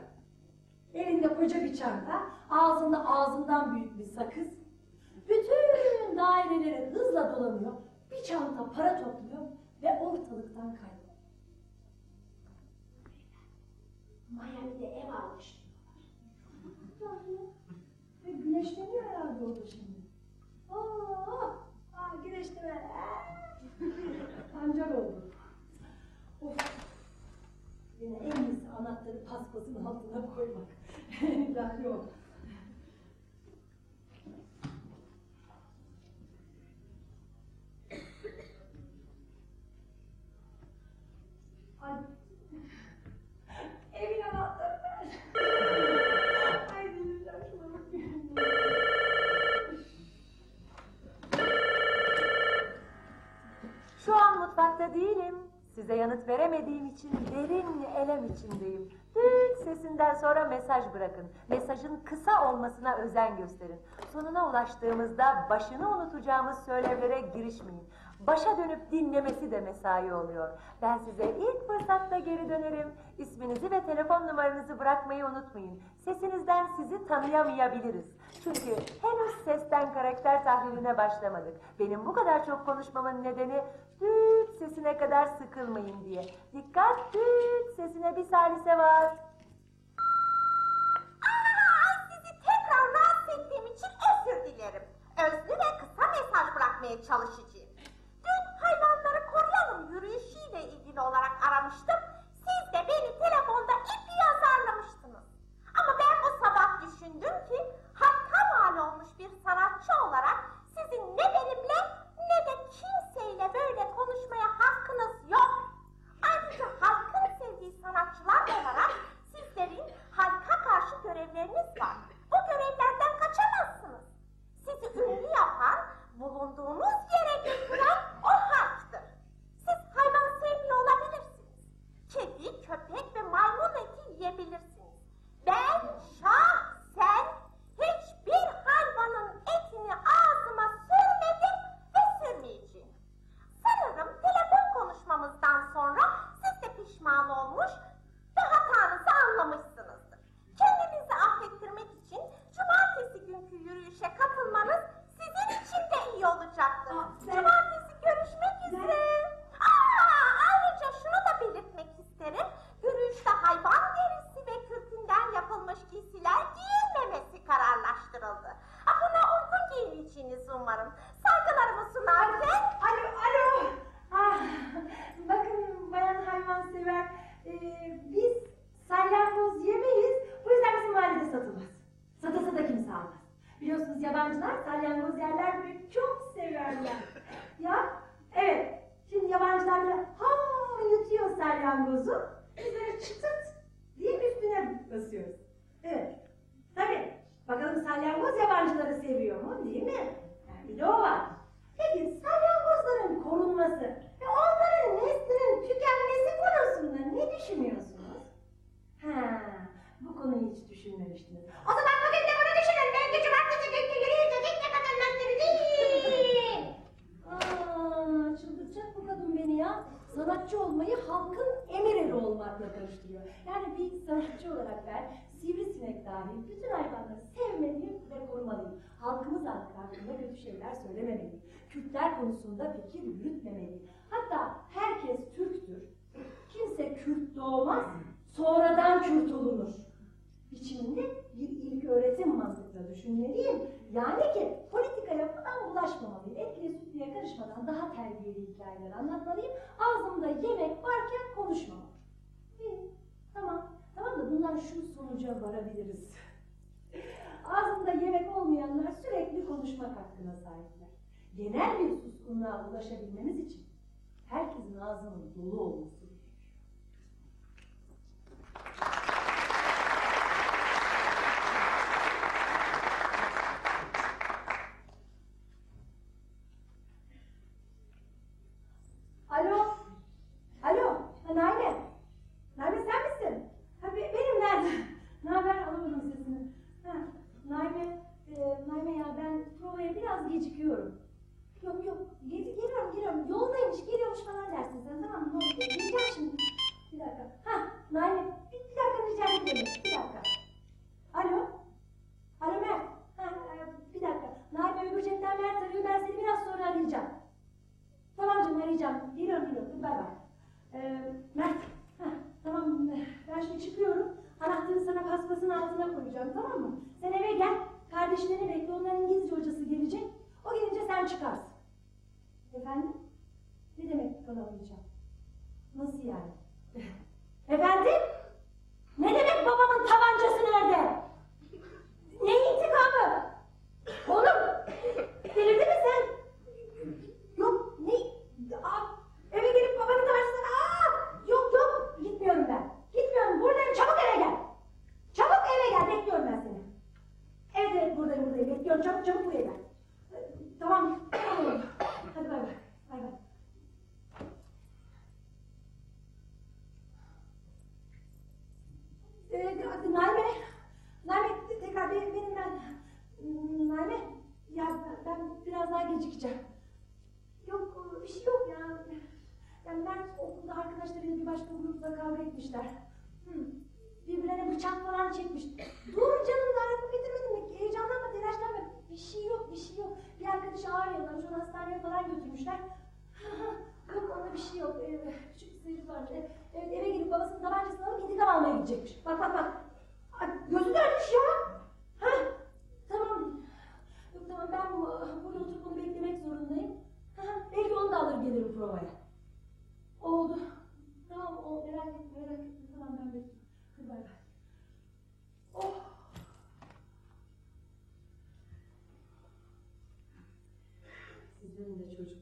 Elinde koca bir çanta, ağzında ağzından büyük bir sakız. Bütün daireleri hızla dolanıyor. Bir çanta para topluyor ve ortalıktan kayboluyor. Miami'de ev almış diyorlar. Ve güneşleniyor herhalde orada şimdi. Oo, aa, güneşleme. Pancar oldu. Of. Yine en iyisi anahtarı paspasın altına koymak. İlahi yok. Mutfakta değilim. Size yanıt veremediğim için derin elem içindeyim. Düt sesinden sonra mesaj bırakın. Mesajın kısa olmasına özen gösterin. Sonuna ulaştığımızda başını unutacağımız söylevlere girişmeyin. Başa dönüp dinlemesi de mesai oluyor. Ben size ilk fırsatta geri dönerim. İsminizi ve telefon numaranızı bırakmayı unutmayın. Sesinizden sizi tanıyamayabiliriz. Çünkü henüz sesten karakter tahliline başlamadık. Benim bu kadar çok konuşmamın nedeni düt sesine kadar sıkılmayın diye. Dikkat düt sesine bir salise var. Sizi tekrar rahatsız ettiğim için özür dilerim. Özlü ve kısa mesaj bırakmaya çalışacağım. Dün hayvanları koruyalım yürüyüşüyle ilgili olarak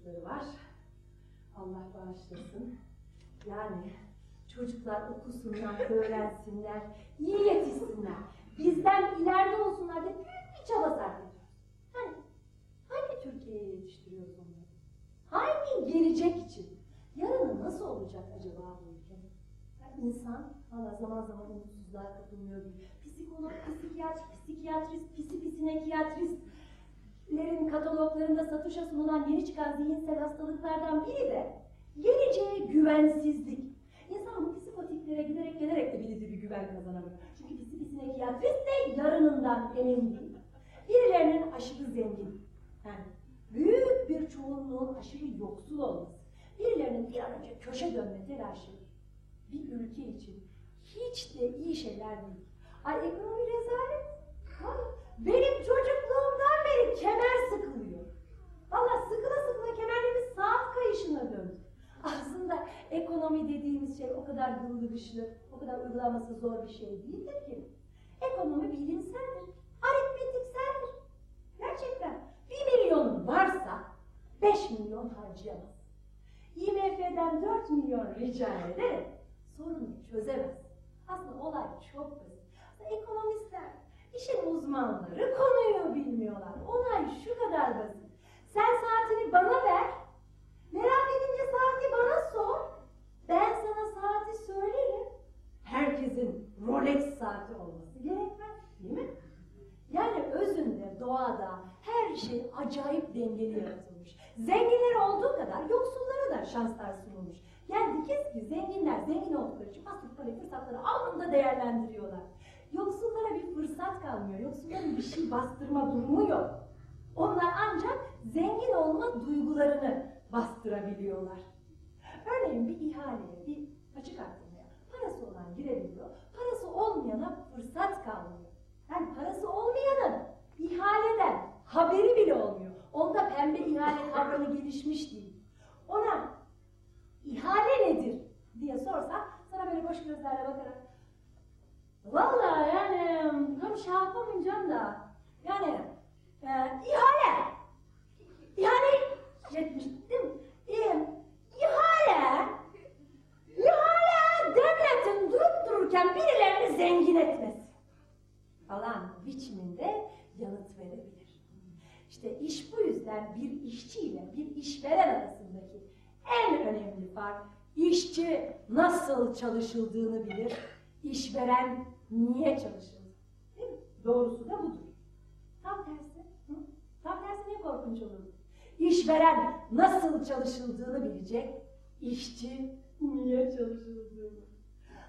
çocukları var. Allah bağışlasın. Yani çocuklar okusunlar, öğrensinler, iyi yetişsinler. Bizden ileride olsunlar diye büyük bir çaba sarf ediyoruz. Hani hangi Türkiye'ye yetiştiriyoruz onları? Hangi gelecek için? Yarını nasıl olacak acaba bu ülke? Yani insan, valla zaman zaman umutsuzluğa kapılmıyor değil. Psikolog, psikiyatr, psikiyatr Kataloglarında satışa sunulan yeni çıkan zihinsel hastalıklardan biri de geleceğe güvensizlik. İnsan bu psikotipilere giderek gelerek de birisi bir güven kazanamıyor. Çünkü psikiyatrist de yarınından emin değil. Birilerinin aşırı zengin, yani büyük bir çoğunluğun aşırı yoksul olması, birilerinin bir an önce köşe dönme telaşı bir ülke için hiç de iyi şeyler değil. Ay ekonomi rezalet, benim çocukluğumdan beri kemer sıkılıyor. Valla sıkıla sıkıla kemerlerimiz saat kayışına döndü. Aslında ekonomi dediğimiz şey o kadar yılgırışlı, şey, o kadar uygulaması zor bir şey değildir ki. Ekonomi bilimseldir, aritmetikseldir. Gerçekten bir milyonun varsa beş milyon harcayamaz. IMF'den dört milyon rica ederek sorunu çözemez. Aslında olay çok basit. Ekonomist işin uzmanları konuyu bilmiyorlar. Olay şu kadar basit. Sen saatini bana ver. Merak edince saati bana sor. Ben sana saati söylerim. Herkesin Rolex saati olması gerekmez değil mi? Yani özünde doğada her şey acayip dengeli yaratılmış. Zenginler olduğu kadar yoksullara da şanslar sunulmuş. Yani dikez ki zenginler zengin oldukları için bastık parayı fırsatları anında değerlendiriyorlar. Yoksullara bir fırsat kalmıyor. Yoksulların bir şey bastırma durumu yok. Onlar ancak zengin olma duygularını bastırabiliyorlar. Örneğin bir ihaleye, bir açık artırmaya parası olan girebiliyor, parası olmayana fırsat kalmıyor. Yani parası olmayanın ihaleden haberi bile olmuyor. Onda pembe ihale kavramı gelişmiş değil. Ona ihale nedir diye sorsa sana böyle boş gözlerle bakarak Vallahi yani tam şey yapamayacağım da yani e, ihale ihale yetmiştim. E, ihale ihale devletin durup dururken birilerini zengin etmesi falan biçiminde yanıt verebilir. İşte iş bu yüzden bir işçi ile bir işveren arasındaki en önemli fark işçi nasıl çalışıldığını bilir, işveren niye çalışır. Değil mi? Doğrusu da budur. Tam tersi. Hı? Tam tersi niye korkunç olur? İşveren nasıl çalışıldığını bilecek, işçi niye çalışıldığını.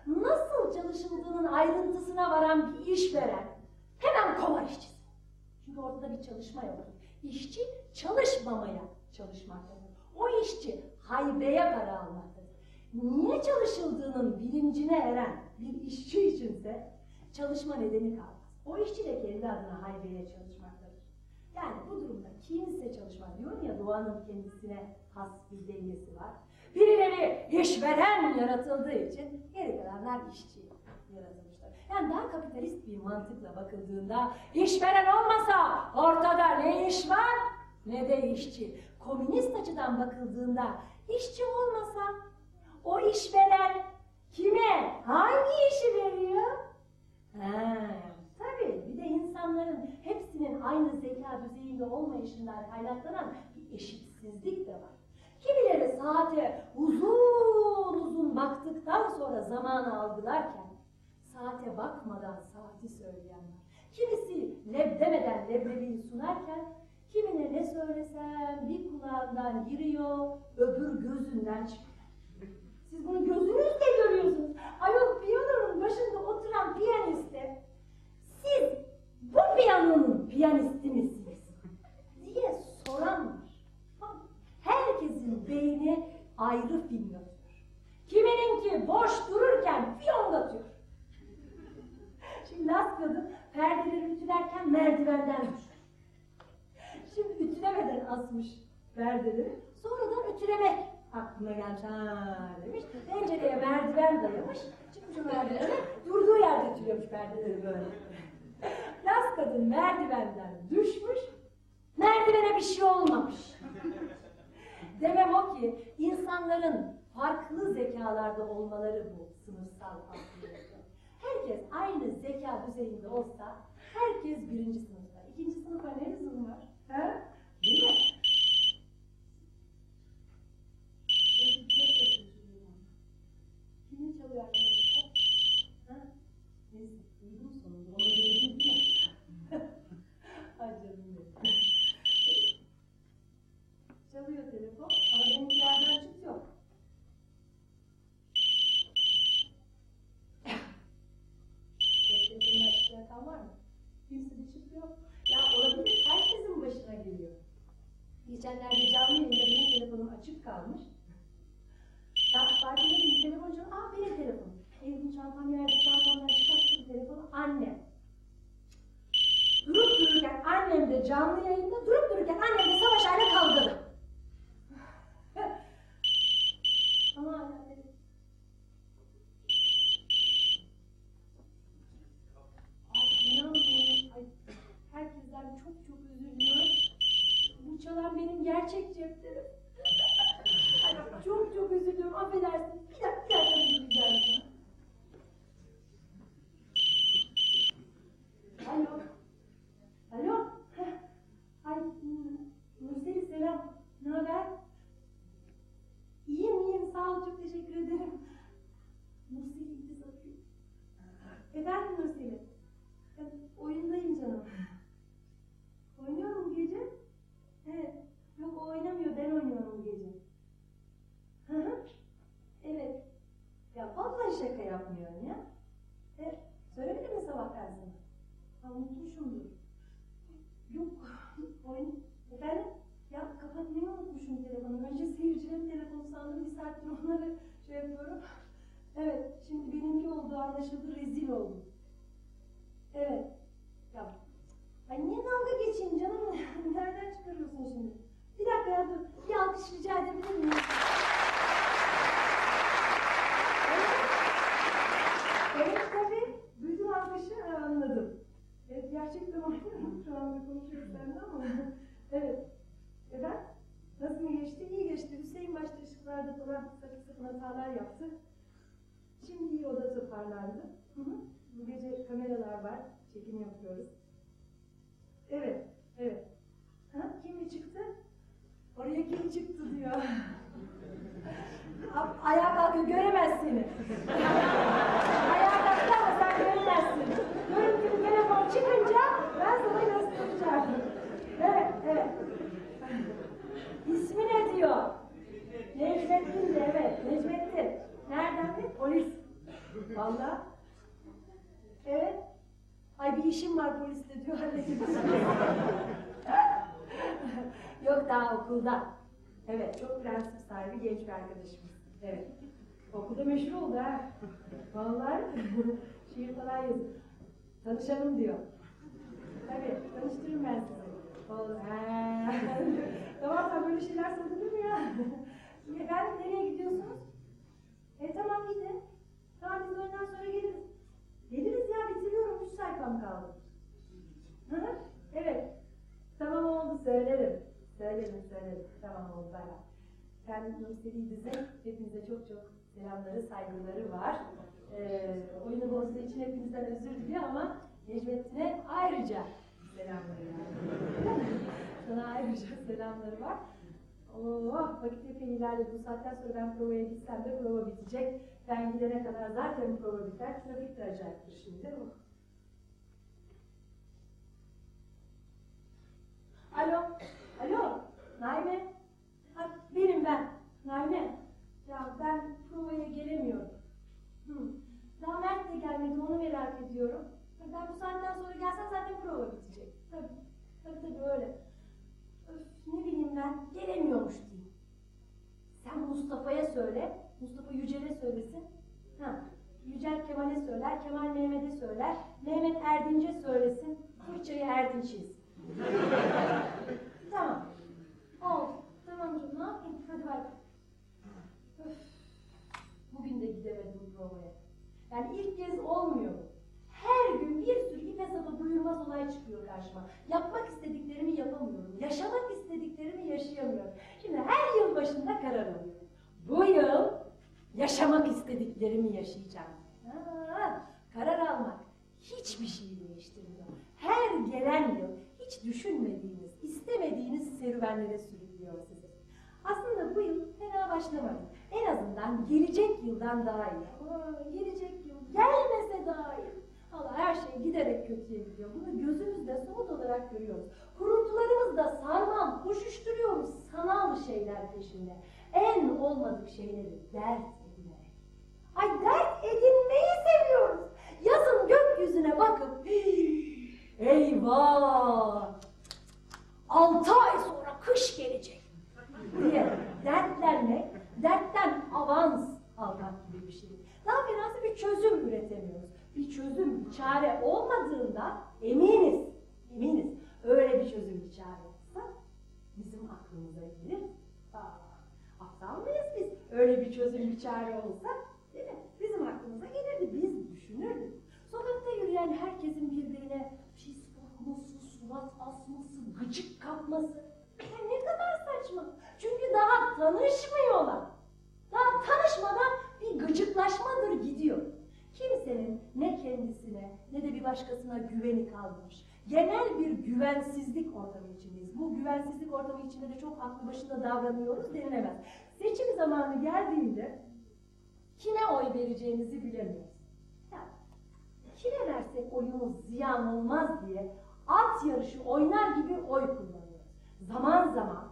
Nasıl çalışıldığının ayrıntısına varan bir işveren hemen kovar işçisi. Çünkü ortada bir çalışma yok. İşçi çalışmamaya çalışmaktadır. O işçi haybeye para almaktadır. Niye çalışıldığının bilincine eren bir işçi içinse çalışma nedeni kalmaz. O işçi de kendi adına haybeye çalışmaktadır. Yani bu durumda kimse çalışmaz. Diyorum ya doğanın kendisine has bir dengesi var. Birileri işveren yaratıldığı için geri kalanlar işçi yaratılmışlar. Yani daha kapitalist bir mantıkla bakıldığında işveren olmasa ortada ne iş var ne de işçi. Komünist açıdan bakıldığında işçi olmasa o işveren kime hangi işi veriyor? Ha, tabii bir de insanların hepsinin aynı zeka düzeyinde olmayışından kaynaklanan bir eşitsizlik de var. Kimileri saate uzun uzun baktıktan sonra zamanı algılarken saate bakmadan saati söyleyen. Kimisi leb demeden leblebiyi sunarken kimine ne söylesem bir kulağından giriyor öbür gözünden çıkıyor. Siz bunu gözünüzle görüyorsunuz. Ayol piyanonun başında oturan piyaniste siz bu piyanonun piyanisti misiniz? diye soran var. Herkesin beyni ayrı film yapıyor. Kimininki boş dururken fiyongatıyor. Şimdi Laz kadın perdeleri ütülerken merdivenden düşer. Şimdi ütülemeden asmış perdeleri. Sonradan ütülemek aklına gelmiş. Ha demiş. Pencereye merdiven dayamış. Çıkmış o merdivene durduğu yerde ütülüyormuş perdeleri böyle. Laz kadın merdivenden düşmüş. Merdivene bir şey olmamış. Demem o ki insanların farklı zekalarda olmaları bu sınıfsal farklılık. Herkes aynı zeka düzeyinde olsa herkes birinci sınıfta. İkinci sınıfa ne lüzum var? Ha? Değil mi? Nereden de? Polis. Vallahi. Evet. Ay bir işim var poliste diyor hallederiz. Yok daha okulda. Evet çok prensip sahibi genç bir arkadaşımız. Evet. Okulda meşhur oldu ha. Vallahi şiir falan yazıyor. Tanışalım diyor. Tabii tanıştırırım ben sizi. Ha. tamam sen böyle şeyler söyledin mi ya? Efendim nereye gidiyorsunuz? E tamam gidin. Tamam biz öğleden sonra geliriz. Geliriz ya bitiriyorum. Üç sayfam kaldı. Hı hı. Evet. Tamam oldu söylerim. Söylerim söylerim. Tamam oldu bay bay. Ben Nurseli İdiz'e hepinize çok çok selamları, saygıları var. Ee, oyunu bozduğu için hepinizden özür diliyor ama Necmettin'e ayrıca selamları var. Sana ayrıca selamları var. Oh, vakit epey ilerledi. Bu saatten sonra ben provaya gitsem de prova bitecek. Ben gidene kadar zaten prova biter. Trafik de acayiptir şimdi. Oh. Alo, alo, Naime. Ha, benim ben, Naime. Ya ben provaya gelemiyorum. Hı. Daha Mert de gelmedi, onu merak ediyorum. Ben bu saatten sonra gelsem zaten prova bitecek. Tabii, tabii tabii öyle. Ne bileyim ben, gelemiyormuş diyeyim. Sen Mustafa'ya söyle, Mustafa Yücel'e söylesin. Ha, Yücel Kemal'e söyler, Kemal Mehmet'e söyler, Mehmet Erdinç'e söylesin, fırçayı Erdinç yesin. tamam. Oldu. Tamam canım, ne yapayım? Hadi bay. Öf, Bugün de gidemedim provaya. Yani ilk kez olmuyor. Her gün bir sürü ipe sapı duyulmaz olay çıkıyor karşıma. Yapmak istediklerimi yapamıyorum. Yaşamak istediklerimi yaşayamıyorum. Şimdi her yıl başında karar alıyorum. Bu yıl yaşamak istediklerimi yaşayacağım. Ha, karar almak hiçbir şeyi değiştirmiyor. Her gelen yıl hiç düşünmediğiniz, istemediğiniz serüvenlere sürüklüyor sizi. Aslında bu yıl fena başlamadı. En azından gelecek yıldan daha iyi. Aa, gelecek yıl gelmese daha iyi. Allah her şey giderek kötüye gidiyor. Bunu gözümüzde somut olarak görüyoruz. Kuruntularımızda sarmal, koşuşturuyoruz sanal şeyler peşinde. En olmadık şeyleri dert edinerek. Ay dert edinmeyi seviyoruz. Yazın gökyüzüne bakıp "Hii, eyvah altı ay sonra kış gelecek diye dertlenmek, dertten avans almak gibi bir şey. Daha fenası bir çözüm üretemiyoruz. Bir çözüm, bir çare olmadığında eminiz, eminiz öyle bir çözüm, bir çare olsa bizim aklımıza gelir. Aptal mıyız biz? Öyle bir çözüm, bir çare olsa değil mi? Bizim aklımıza gelirdi, biz düşünürdük. Sokakta yürüyen herkesin birbirine pis bakması, surat asması, gıcık kapması. Ya ne kadar saçma. tanışmıyorlar. Daha tanışmadan bir gıcıklaşmadır gidiyor. Kimsenin ne kendisine ne de bir başkasına güveni kalmamış. Genel bir güvensizlik ortamı içindeyiz. Bu güvensizlik ortamı içinde de çok aklı başında davranıyoruz denilemez. Seçim zamanı geldiğinde kime oy vereceğinizi bilemiyoruz. Yani kime versek oyumuz ziyan olmaz diye at yarışı oynar gibi oy kullanıyoruz. Zaman zaman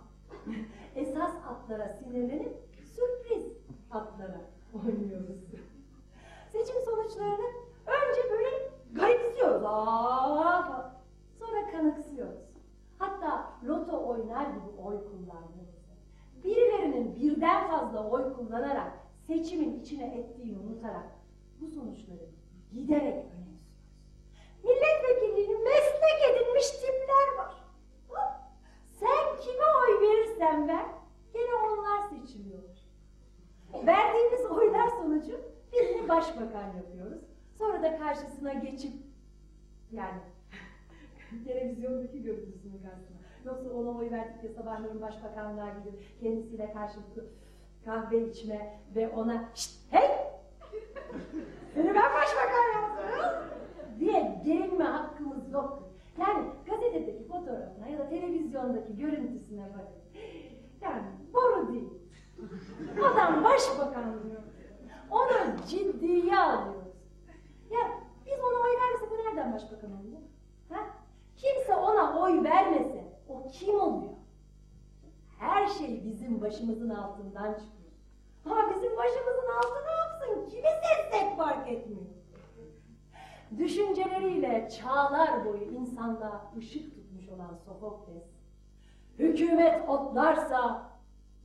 esas atlara sinirlenip sürpriz atlara oynuyoruz. Seçim sonuçlarını önce böyle garipsiyoruz. Aa, sonra kanıksıyoruz. Hatta loto oynar gibi oy kullandığımızda, birilerinin birden fazla oy kullanarak seçimin içine ettiğini unutarak bu sonuçları giderek önemsiyoruz. Milletvekilliğini meslek edinmiş tipler var. Sen kime oy verirsen ver, gene onlar seçiliyor. Verdiğimiz oylar sonucu birini başbakan yapıyoruz. Sonra da karşısına geçip yani televizyondaki görüntüsünü karşısına. Yoksa ona oy verdik ya sabahleyin başbakanlığa gidip kendisiyle karşılıklı kahve içme ve ona şşt hey seni ben başbakan yaptım diye gerilme hakkımız yoktur. Yani gazetedeki fotoğrafına ya da televizyondaki görüntüsüne bakın. Yani boru değil. Adam başbakan diyor. Onu ciddiye alıyoruz. Ya biz ona oy vermesek nereden başbakan oluyor? Ha? Kimse ona oy vermese o kim oluyor? Her şey bizim başımızın altından çıkıyor. Ama bizim başımızın altı ne yapsın? Kimi seçsek fark etmiyor. Düşünceleriyle çağlar boyu insanlığa ışık tutmuş olan Sofokles, hükümet otlarsa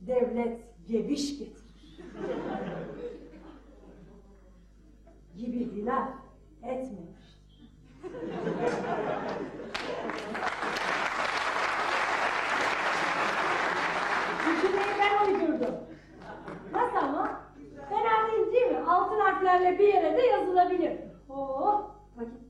devlet geviş getirir. Gibi hilaf etmemiştir. Cümleyi ben uydurdum. Nasıl ama? Fena değil değil mi? Altın harflerle bir yere de yazılabilir. Oh, vakit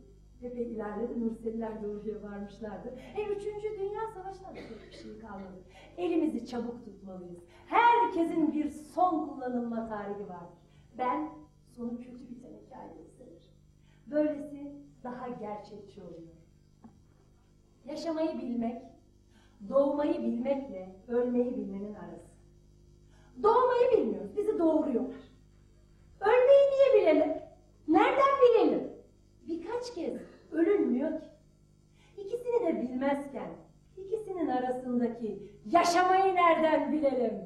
epey ilerledi. Nurseliler doğruya varmışlardı. E, üçüncü Dünya Savaşı'na da pek bir şey kalmadı. Elimizi çabuk tutmalıyız. Herkesin bir son kullanılma tarihi vardır. Ben sonu kötü biten severim. Böylesi daha gerçekçi oluyor. Yaşamayı bilmek, doğmayı bilmekle ölmeyi bilmenin arası. Doğmayı bilmiyoruz, bizi doğuruyorlar. Ölmeyi niye bilelim? Nereden bilelim? Birkaç kez ölünmüyor ki. İkisini de bilmezken, ikisinin arasındaki yaşamayı nereden bilelim?